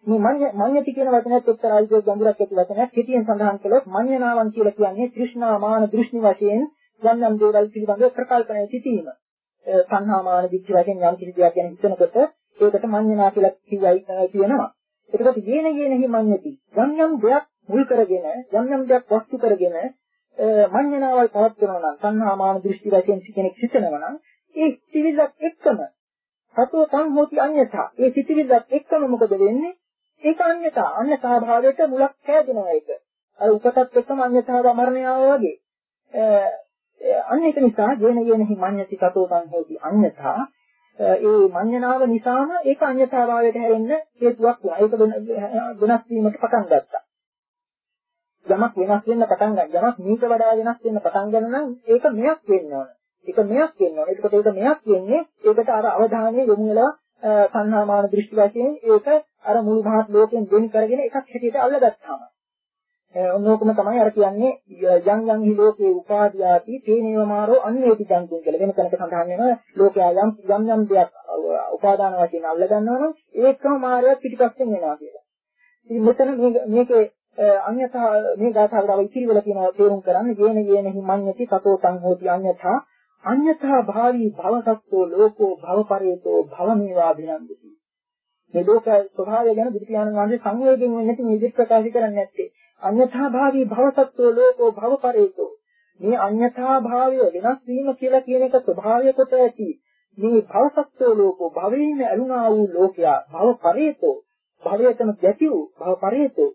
මේ මඤ්ඤති කියන වචනයත් එක්තරා විදිහක ගැඹුරක් ඇති වචනයක්. කෙටියෙන් සඳහන් කළොත් මඤ්ඤණාවන් කියලා කියන්නේ තෘෂ්ණා මාන දෘෂ්ණි වශයෙන් යම් යම් දේවල් පිළිබඳව ප්‍රකල්පනය සිටීම. සංහා මාන දික්ඛ වශයෙන් යම් කිසි දෙයක් ගැන හිතනකොට ඒකට මඤ්ඤණා කියලා කියයි කියනවා. එතකොට යේන යේනහි මඤ්ඤති යම් යම් දෙයක් මුල් කරගෙන යම් යම් දෙයක් වස්තු කරගෙන මඤ්ඤණාවල් පවත්වනවා නම් සංහා මාන දෘෂ්ටි වශයෙන් කෙනෙක් හිතනවා නම් ඒ සිවිලක් එක්කම සතෝ සංහෝති අඤ්ඤතා ඒ සිතිවිල්ලත් එක්කම මොකද වෙන්නේ ඒක අන්‍යතා අන්‍යතා භාවයට මුලක් හැදෙනවා ඒක. අර උපතත් එක්කම අන්‍යතාව මරණය වගේ. අන්න ඒක නිසා ජේන ජේනහි මඤ්ඤති සතෝ සංහෝති අන්‍යතා ඒ මඤ්ඤණාව නිසාම ඒක අන්‍යතා භාවයට හැරෙන්න හේතුවක් වුණා. ඒක වෙනස් වීමට පටන් ගත්තා. යමක් වෙනස් වෙන්න පටන් ගන්න. යමක් මේක වඩා වෙනස් වෙන්න පටන් ගන්න නම් ඒක මෙයක් වෙන්න ඕන. ඒක මෙයක් වෙන්න ඕන. ඒකට ඒක මෙයක් වෙන්නේ ඒකට අර අවධානය යොමු වෙලා සංහාමාන දෘෂ්ටි වශයෙන් ඒක අර මුළු මහත් ලෝකයෙන් වෙන් කරගෙන එකක් හැටියට අල්ලගත්තාම ඔන්නෝකම තමයි අර කියන්නේ යම් යම් හි ලෝකේ උපාදීයාති තේනේව මාරෝ අන්නේති ජන්තුන් කියලා වෙන තැනක සඳහන් වෙනවා ලෝකයා යම් යම් යම් දෙයක් උපාදාන වශයෙන් අල්ල ගන්නවා නම් ඒකම මාරය පිටිපස්සෙන් එනවා කියලා. ඉතින් මෙතන මේකේ අන්‍යතා මේ ගාථාවල ඉතිරි වෙලා තියෙන තේරුම් කරන්නේ යේන යේන හි මඤ්ඤති සතෝ සංහෝති අන්‍යතා අඤ්ඤතා භාවී භවසත්ත්වෝ ලෝකෝ භවපරේතෝ භවමේවා අභිනන්දති. මේ ලෝක ස්වභාවය ගැන බුදු පියාණන් වහන්සේ සංවේගයෙන් වෙන්නේ මේ විදිහට ප්‍රකාශ කරන්නේ නැත්තේ. අඤ්ඤතා භාවී භවසත්ත්වෝ ලෝකෝ භවපරේතෝ. මේ අඤ්ඤතා භාවය වෙනස් වීම කියලා කියන එක ස්වභාවය කොට ඇති. මේ භවසත්ත්වෝ ලෝකෝ භවයෙන් ඇලුනා වූ ලෝකයා භවපරේතෝ. භවයටම ගැති වූ භවපරේතෝ.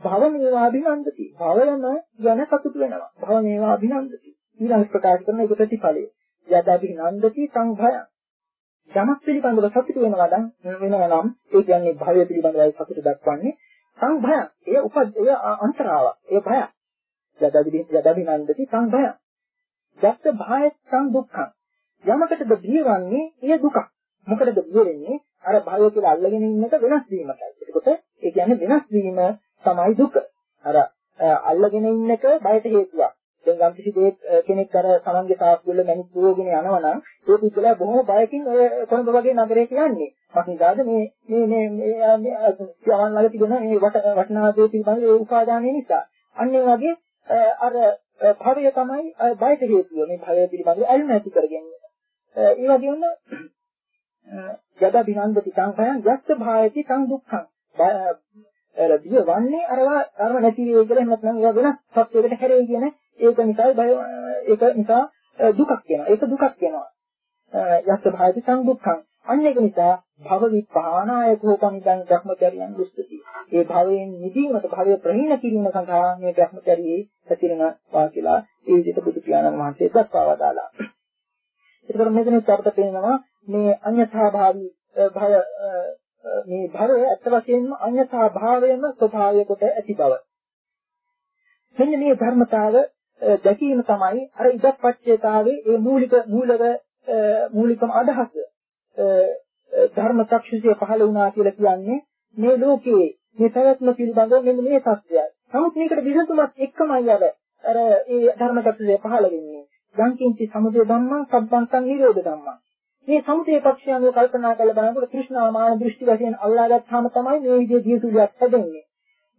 භවමේවා අභිනන්දති. භවයම ගැන කතුතු වෙනවා. භවමේවා අභිනන්දති. ඊළඟ ප්‍රකාශ කරන එක ප්‍රතිඵලය. යදාපි නන්දති සංභය. යමක් පිළිබඳව සතුට වෙනවා නම් වෙනවා නම් ඒ කියන්නේ භවය පිළිබඳවයි සතුට දක්වන්නේ සංභය. එය උපද එය අන්තරාවක්. එය භය. යදාපි යදාපි නන්දති සංභය. යත් භය සං දුක්ඛං. යමකටද බියවන්නේ එය දුකක්. මොකටද බිය වෙන්නේ? අර භය කියලා අල්ලගෙන ඉන්න එක වෙනස් වීමකයි. එතකොට ඒ කියන්නේ වෙනස් වීම තමයි දුක. අර අල්ලගෙන ඉන්න එක බයට හේතුවක්. දැන් යම් කිසි දෙයක් කෙනෙක් අර තමන්ගේ තාක්ෂි වල මැණික් දුවගෙන යනවා නම් ඒ පුද්ගලයා බොහොම බයකින් ඔය කොළඹ වගේ නගරයක යන්නේ. මොකද මේ මේ මේ මේ යවන් ළඟ තිබෙන මේ වටිනා දේ පිළිබඳ ඒ උපාදානය නිසා. අන්න ඒ වගේ අර භවය තමයි බයට හේතුව. මේ භවය පිළිබඳව ඇල්ම ඇති කරගන්නේ. ඒ වගේම යද බිනන්දති සංඛයන් යස්ස භායති සං දුක්ඛං. අර දිය වන්නේ අරවා අරව නැති වේ කියලා එහෙම නැත්නම් ඒවා වෙනස් සත්‍යයකට හැරෙයි කියන ඒක නිසායි බය ඒක නිසා දුකක් වෙනවා. ඒක දුකක් වෙනවා. යස්ස භාවිත සංදුක්ඛං. අන්න ඒක නිසා භව විපානාය කෝපනිදං ධර්මචර්යයන් දුස්ති. ඒ භවයෙන් නිදීමට භවය ප්‍රහීන කිරීම සඳහා මේ ධර්මචර්යයේ පැතිරෙනවා කියලා ඒ විදිහට බුදු පියාණන් වහන්සේ දක්වා වදාලා. ඒකතර මෙතන අපට පේනවා මේ අඤ්‍යථා භාවී භය මේ භවය ඇත්ත වශයෙන්ම අඤ්‍යථා භාවයම ස්වභාවය කොට ඇති බව. මෙන්න මේ ධර්මතාව දැකීම තමයි අර ඉදප්පච්චේතාවේ ඒ මූලික මූලක මූලිකම අදහස ධර්ම චක්ෂුෂය පහළ වුණා කියලා කියන්නේ මේ ලෝකයේ මේ පැවැත්ම පිළිබඳව මෙන්න මේ සත්‍යයයි. නමුත් මේකට විසඳුමක් එක්කමයි අර අර ඒ ධර්ම චක්ෂුෂය පහළ වෙන්නේ. යංකින්චි සමුදය ධම්මං සබ්බං නිරෝධ ධම්මං. මේ සමුදය පක්ෂයන්ව කල්පනා කරලා බලනකොට කෘෂ්ණාමාන දෘෂ්ටි වශයෙන් අල්ලාගත්තාම තමයි මේ විදිහේ දියසුලියක් හැදෙන්නේ.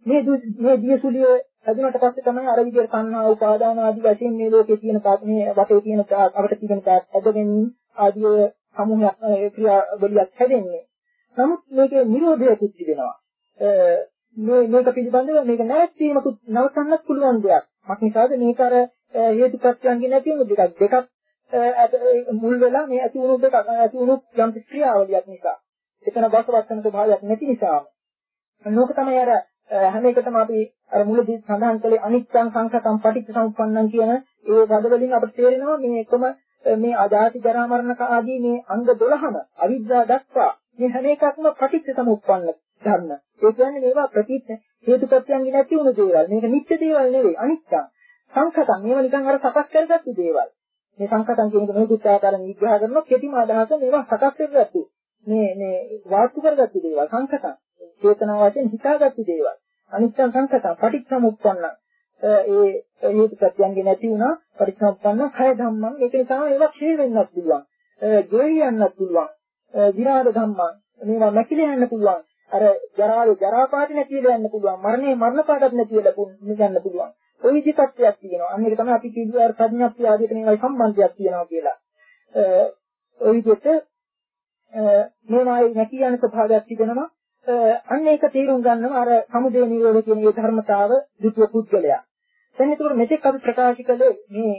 මේ මේ දියසුලිය හැදුනට පස්සේ තමයි අර විදිහට සංහා උපාදාන ආදී වශයෙන් මේ ලෝකේ තියෙන මේ වටේ තියෙන අපිට තියෙන ඇදගෙන ආදී සමූහයක් ක්‍රියාවලියක් හැදෙන්නේ. නමුත් මේකේ නිරෝධය කුච්චි වෙනවා. මේ මේක පිළිබඳව මේක නැවැත්වීමකුත් නවසන්නත් පුළුවන් දෙයක්. මක්නිසාද මේක අර හේතුපත්‍යයන්ගේ නැති වුණු දෙකක් දෙකක් මුල් වෙලා මේ ඇති වුණු දෙකක් ඇති වුණු යම් ක්‍රියාවලියක් නිසා. එතන බසවත් වෙන ස්වභාවයක් නැති නිසා. නෝක තමයි අර හැම එකටම අපි අර මුලදී සඳහන් කළේ අනිත්‍යං සංඛතං පටිච්ච සමුප්පන්නං කියන ඒ පද වලින් අපිට තේරෙනවා මේ එකම මේ අජාති ජරා මරණ ආදී මේ අංග 12ම අවිද්‍යාව දක්වා මේ හැම එකක්ම පටිච්ච සමුප්පන්න ධර්ම. ඒ කියන්නේ මේවා ප්‍රතිච්ඡ හේතුපත්‍යයන් නැති වුණු දේවල්. මේක නිත්‍ය දේවල් නෙවෙයි අනිත්‍යං. සංඛතං මේවා නිකන් අර සකස් කරගත්තු දේවල්. මේ සංකතන් කියන එක මේකුත් ආකාරයෙන් විග්‍රහ කරනවා. කෙටිම අදහස මේවා සකස් කරගත්තු මේ මේ වාස්තු කරගත්තු දේවල් සංකතන් චේතනා වශයෙන් හිතාගත්තු දේවල්. අනිත්‍ය සංකතන් පටිච්චසමුප්පන්න. ඒ හේතු ප්‍රත්‍යයන්ගේ නැති වුණා. පටිච්චසමුප්පන්න කය ධම්මං. ඒක නිසා ඒවා ක්ෂය වෙන්නත් පුළුවන්. ගෙවි යන්නත් පුළුවන්. විරාද ධම්මං. මේවා නැතිල යන්න පුළුවන්. අර ජරාවේ ජරා පාටි නැතිල යන්න පුළුවන්. මරණේ මරණ පාටත් නැතිල යන්න පුළුවන්. ওই විදිහ තත්ත්වයක් තියෙනවා. අන්න ඒක තමයි අපි කිව්වේ අර ප්‍රඥාප්තිය ආදීට මේවයි සම්බන්ධයක් තියෙනවා කියලා. ඔය විදිහට මේවායි නැති යන ස්වභාවයක් තිබෙනවා. අන්න ඒක තේරුම් ගන්නවා අර සමුදේ නිරෝධ කියන මේ ධර්මතාව දුක්ඛ පුද්ගලයා. දැන් ඒකට මෙතෙක් අපි ප්‍රකාශ කළේ මේ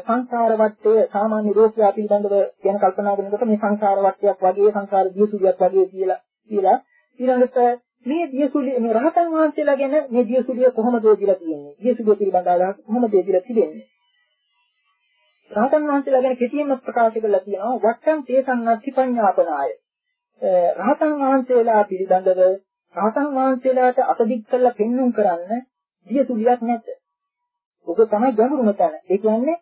සංසාර වටේ සාමාන්‍ය රෝගියා පිළිබඳව ගැන කල්පනා කරනකොට මේ සංසාර වටයක් වගේ සංසාර දියුණුවක් වගේ කියලා කියලා ඊළඟට මේ දියසුලිය මේ රහතන් වහන්සේලා ගැන මේ දියසුලිය කොහොමද දීලා තියෙන්නේ? දියසුලිය පිළිබඳ අදහස් කොහොමද දීලා තිබෙන්නේ? රහතන් වහන්සේලා ගැන කෙටියෙන්ම ප්‍රකාශ කරලා තියෙනවා වට්ටම් තේසං අත්තිපඤ්ඤාපනාය. රහතන් වහන්සේලා පිළිබඳව රහතන් වහන්සේලාට අතදික් කරලා පෙන්눔 කරන්න දියසුලියක් නැත. ඔබ තමයි ගැඹුරුම තැන. ඒ කියන්නේ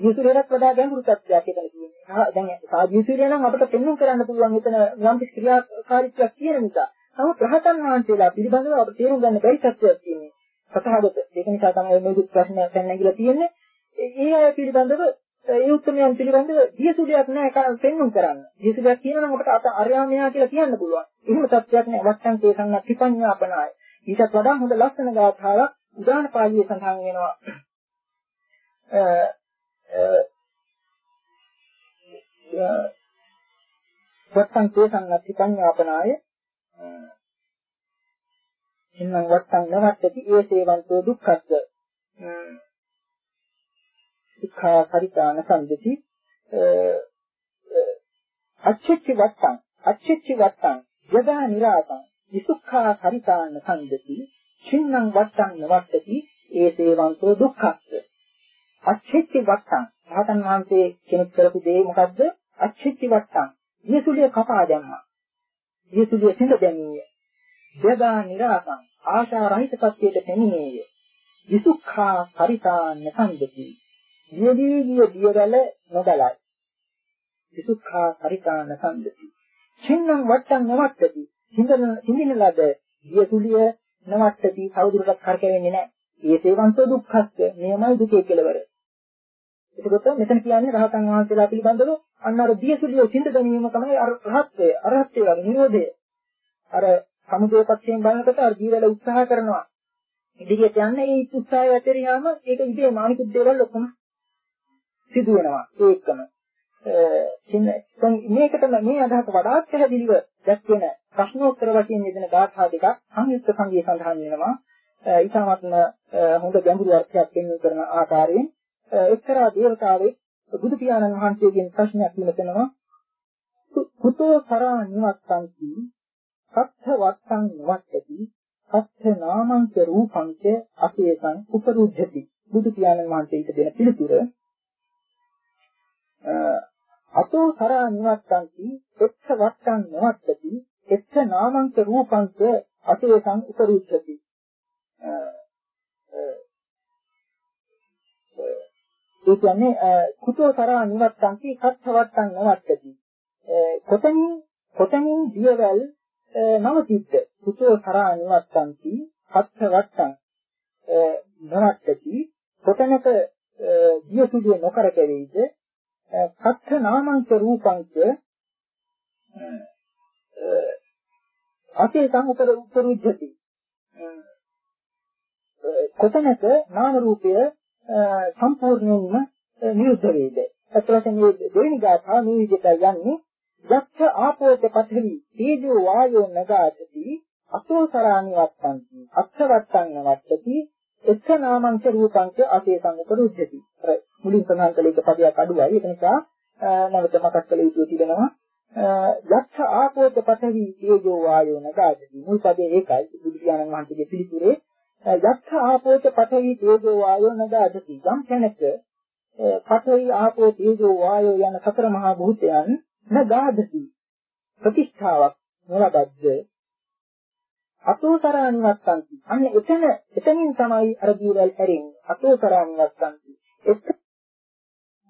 ජීවිතේට වඩා ගැඹුරු තත්ත්වයක් එතන තියෙනවා. දැන් සාජීවිතේ නම් අපිට පෙන්වන්න කරන්න පුළුවන් එතන යම් කිසි ක්‍රියාකාරීත්වයක් තියෙන නිසා. නමුත් රහතන් වහන්සේලා පිළිබඳව අපිට තේරුම් ගන්න බැරි තත්ත්වයක් තියෙනවා. සතහගත. ඒක නිසා තමයි මේ දුක් ප්‍රශ්නයක් දැන් නැගිලා තියෙන්නේ. ඒ අය පිළිබඳව ඒ උත්තරයන් පිළිබඳව දියසුලියක් නැහැ පෙන්වන්න කරන්න. දියසුලියක් කියනවා නම් අපිට අත අරයාමයා කියලා කියන්න පුළුවන්. එහෙම තත්ත්වයක් නැහැ. වට්ටම් තේසන්න ත්‍රිපඤ්ඤාපනාය. ඊටත් වඩා හොඳ ලස්සන ගාථාවක් උදාන පාළියේ සඳහන් වෙනවා. වත්තං තේසං අත්ති පඤ්ඤාපනාය ඉන්නම් වත්තං නවත්තති ඒ සේවන්තෝ දුක්ඛස්ස. දුක්ඛා පරිපාන සම්දති. අච්චච්ච වත්තං අච්චච්ච වත්තං යදා නිරාතං විසුඛා පරිපාන සම්දති. චින්නම් වත්තං නවත්තති ඒ සේවන්තෝ දුක්ඛස්ස. අච්චච්ච වත්තං රහතන් වහන්සේ කෙනෙක් කරපු දේ මොකද්ද? අච්චච්චි වත්තං. දියසුලිය කපා දැම්මා. දියසුලිය සිඳ දැමීය. දෙදා නිරාසං ආශා රහිත සත්‍යයට පැමිණේය. විසුඛා පරිතාන්න සම්දති. දියදී දිය දියවල නොදලයි. විසුඛා පරිතාන්න සම්දති. චින්නම් වත්තං නවත්තති. හිඳන හිඳින ලද දියසුලිය නවත්තති. කවුරුරක් කරකැවෙන්නේ නැහැ. ඒ සේවන්ත දුක්ඛස්ස නියමයි දුකේ කෙලවර. එතකොට මෙතන කියන්නේ රහතන් වහන්සේලා පිළිබඳව අන්න අර දියසුලිය සිඳ ගැනීම තමයි අර රහත්ත්වය අරහත්ත්වය වගේ නිරෝධය. අර සමුදේපත්යෙන් බලනකොට අර ජීවල උත්සාහ කරනවා. ඉදිරියට යන්න ඒ උත්සාහය ඇතරියාම ඒක ඉතින් මානසික දේවල් ඔක්කොම සිදු වෙනවා ඒකම. මේකටම මේ අදහස වඩාත් පැහැදිලිව දැක්වෙන ප්‍රශ්නෝත්තර වශයෙන් යෙදෙන ගාථා දෙකක් සංයුක්ත සංගය සඳහන් වෙනවා. ඊටාත්ම හොඳ ගැඹුරු අර්ථයක් පෙන්වන කරන ආකාරයෙන් එක්තරා දේවතාවෙක් බුදු පියාණන් වහන්සේගෙන් ප්‍රශ්නයක් විමසනවා. කුතෝ කරා නිවත්තන්ති සත්‍ය වත්තං නවත්තති සත්‍ය නාමංච රූපංච අපේසං උපරුද්ධති. බුදු පියාණන් වහන්සේ ඊට දෙන පිළිතුර අතෝ කරා නිවත්තන්ති එක්ක වත්තං නවත්තති එක්ක නාමංච රූපංච අපේසං උපරුද්ධති. ඒ කියන්නේ කුතෝ තරා නිවත්තන්ති සත්වත්තං නවත්තති. කොතනින් කොතනින් දියවැල් නවතිද්ද? කුතෝ තරා නිවත්තන්ති සත්වත්තං නවත්තති. කොතනක දියසුදිය නොකර කෙරෙයිද? සත්‍ය නාමංච රූපංච අපේ සංකර උත්තරුද්ධති. කොතනක නාම රූපය සම්පූර්ණයෙන්ම නිරුද්ධ වේද. අත් වශයෙන් මේ දෙවෙනි ගාථා මේ විදිහට යන්නේ යක්ඛ ආපෝත පඨවි තේජෝ වායෝ නගාතති අසෝසරාණි වත්තන්ති අක්ෂවත්තං නවත්තති එක්ක නාමංච රූපංච අසේ සංකරුද්ධති. අර මුලින් සඳහන් කළ එක පදයක් අඩුවයි. ඒක නිසා නැවත මතක් කළ යුතු තිබෙනවා. යක්ඛ ආපෝත පඨවි තේජෝ වායෝ නගාදති මුල් පදේ ඒකයි බුදු පියාණන් වහන්සේගේ පිළිතුරේ යක්ඛ ආපෝත පඨවි තේජෝ වායෝ නගාදති යම් කෙනෙක් පඨවි ආපෝ තේජෝ වායෝ යන සතර මහා භූතයන් නගාදති ප්‍රතිෂ්ඨාවක් නොලබද්ද? අතෝතරාණි වත්තන්ති. අන්න එතන එතනින් තමයි අර දීවල් ඇරෙන්නේ අතෝතරාණි වත්තන්ති. එත්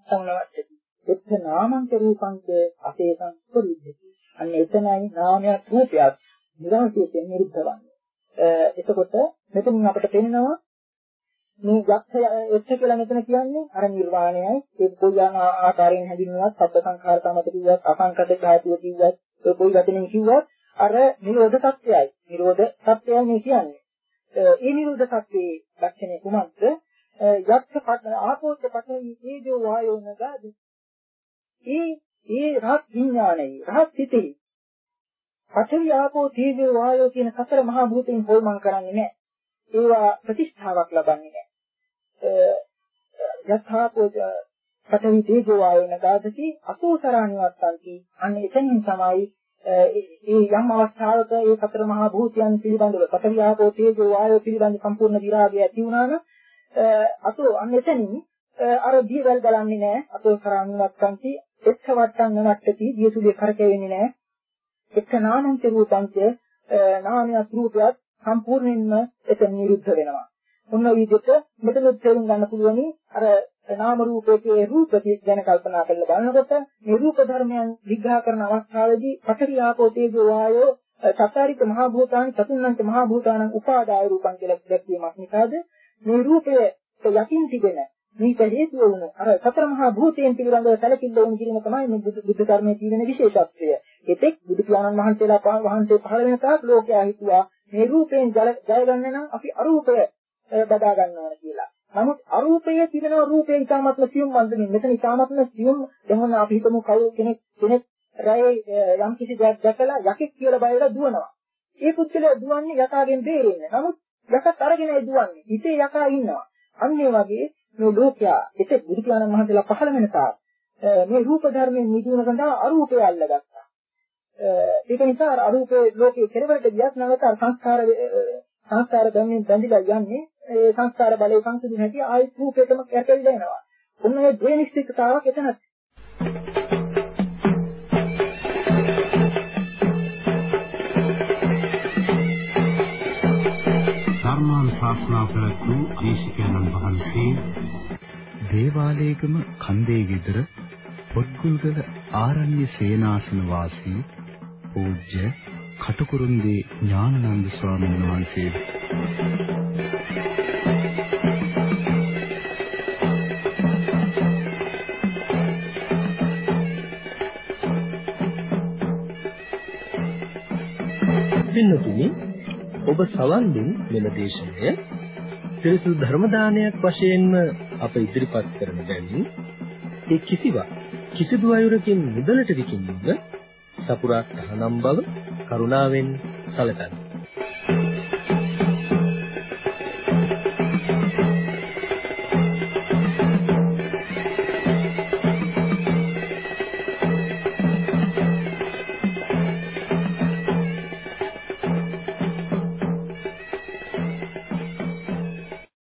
සංනවත්තති එත් නාමං රූපංච අසේසං පරිද්දති අන්න එතනයි නාමයක් රූපයක් නිරන්තරයෙන් නිරුද්ධවන්නේ එතකොට මෙතනින් අපිට පේනවා මේ යක්ෂය එච්ච කියලා මෙතන කියන්නේ අර නිර්වාණයයි. ඒ කොයි ආකාරයෙන් හැදින්වුවත් සබ්බ සංඛාර සමත කිව්වත් අසංකත ධාතුව කිව්වත් ඒ කොයි වචනෙන් කිව්වත් අර නිරෝධ සත්‍යයයි. නිරෝධ සත්‍යයයි මේ කියන්නේ. ඒ නිරෝධ සත්‍යයේ ලක්ෂණය කුමක්ද? යක්ෂ ආපෝච්ච පඨවි තේජෝ වායෝ නගාදී. ඒ ඒ රහත් විඥානයේ රහත් සිතේ පඨවි ආපෝ තේජෝ වායෝ කියන සතර මහා භූතෙන් හොල්මන් කරන්නේ නැහැ. ඒවා ප්‍රතිෂ්ඨාවක් ලබන්නේ නැහැ. යථාපෝජ පඨවි තේජෝ වායන දාදති අසෝසරාණි වත්තන්ති අන්න එතනින් තමයි ඒ යම් අවස්ථාවක ඒ සතර මහා භූතයන් පිළිබඳව පඨවි ආපෝ තේජෝ වායෝ පිළිබඳ සම්පූර්ණ විරාගය ඇති වුණා නම් අසෝ අන්න එතනින් අර දීවල් බලන්නේ නැහැ අසෝසරාණි වත්තන්ති එක්ක වට්ටන්න නට්ටති දියසුලිය කරකෙවෙන්නේ නැහැ. එක්ක නාමංච රූපංච නාමයක් රූපයක් සම්පූර්ණයෙන්ම එතන නිරුද්ධ වෙනවා. මොන විදිහට මෙතන තේරුම් ගන්න පුළුවනි අර නාම රූපයේ රූප ගැන කල්පනා කරලා බලනකොට මේ රූප ධර්මයන් විග්‍රහ කරන අවස්ථාවේදී පඨවි ආපෝ තේජෝ වායෝ සතරික මහා භූතාන් චතුන්නංච මහා භූතානං උපාදාය රූපං කියලා දැක්වීමක් නිසාද මේ රූපය යකින් තිබෙන මේක හේතුව වුණු අර සතර මහා භූතයන් පිළිබඳව සැලකිල්ල වුණු කිරීම තමයි මේ බුද්ධ ධර්මයේ තියෙන විශේෂත්වය. එතෙක් බුදු පියාණන් වහන්සේලා වහන්සේ පහළ වෙන තාක් ලෝකයා හිතුවා මේ රූපයෙන් ජය ගන්න නම් අපි අරූපය බදා ගන්න ඕන කියලා. නමුත් අරූපයේ තිබෙන රූපේ ඊටාත්ම සියුම් වන්දමින් මෙතන ඊටාත්ම සියුම් දැන් අපි හිතමු කවුරු කෙනෙක් කෙනෙක් රැයේ යම් කිසි දෙයක් දැකලා යකෙක් කියලා බයලා දුවනවා. ඒ පුද්ගලයා දුවන්නේ යකාගෙන් බේරෙන්න. නමුත් යකත් අරගෙනයි දුවන්නේ. හිතේ යකා ඉන්නවා. අන්න ඒ වගේ මේ ලෝකයා එතෙක් බුදු පියාණන් වහන්සේලා පහළ වෙන තාක් මේ රූප ධර්මයෙන් මිදීම සඳහා අරූපය අල්ලගත්තා. ඒක නිසා අර අරූපේ ලෝකයේ කෙරවලට ගියත් නැවත අර සංස්කාර සංස්කාර ධර්මයෙන් බැඳිලා යන්නේ ඒ සංස්කාර බලයේ සංසිඳු නැති ආයත් රූපයටම කැටෙවිලා එනවා. ඔන්න ඒ ද්වේනිෂ්ඨිකතාවක් එතන. ධර්මාන් ශාස්ත්‍රා ප්‍රතු දේශිකයන්න් වහන්සේ දේවාලයේකම කන්දේ ගෙදර පොත්ගුල්ගල ආරණ්‍ය සේනාසන වාසී පූජ්‍ය කටුකුරුම්දී ඥානানন্দ ස්වාමීන් වහන්සේ. පින්නතුනි ඔබ සවන් දුන් මෙම දේශනය පිරිසුදු ධර්ම දානයක් වශයෙන්ම අප ඉදිරිපත් කරන බැවින් ඒ කිසිවක් කිසිදු අයුරකින් මුදලට විකිණීම සපුරා තහනම් බව කරුණාවෙන් සැලකන්න.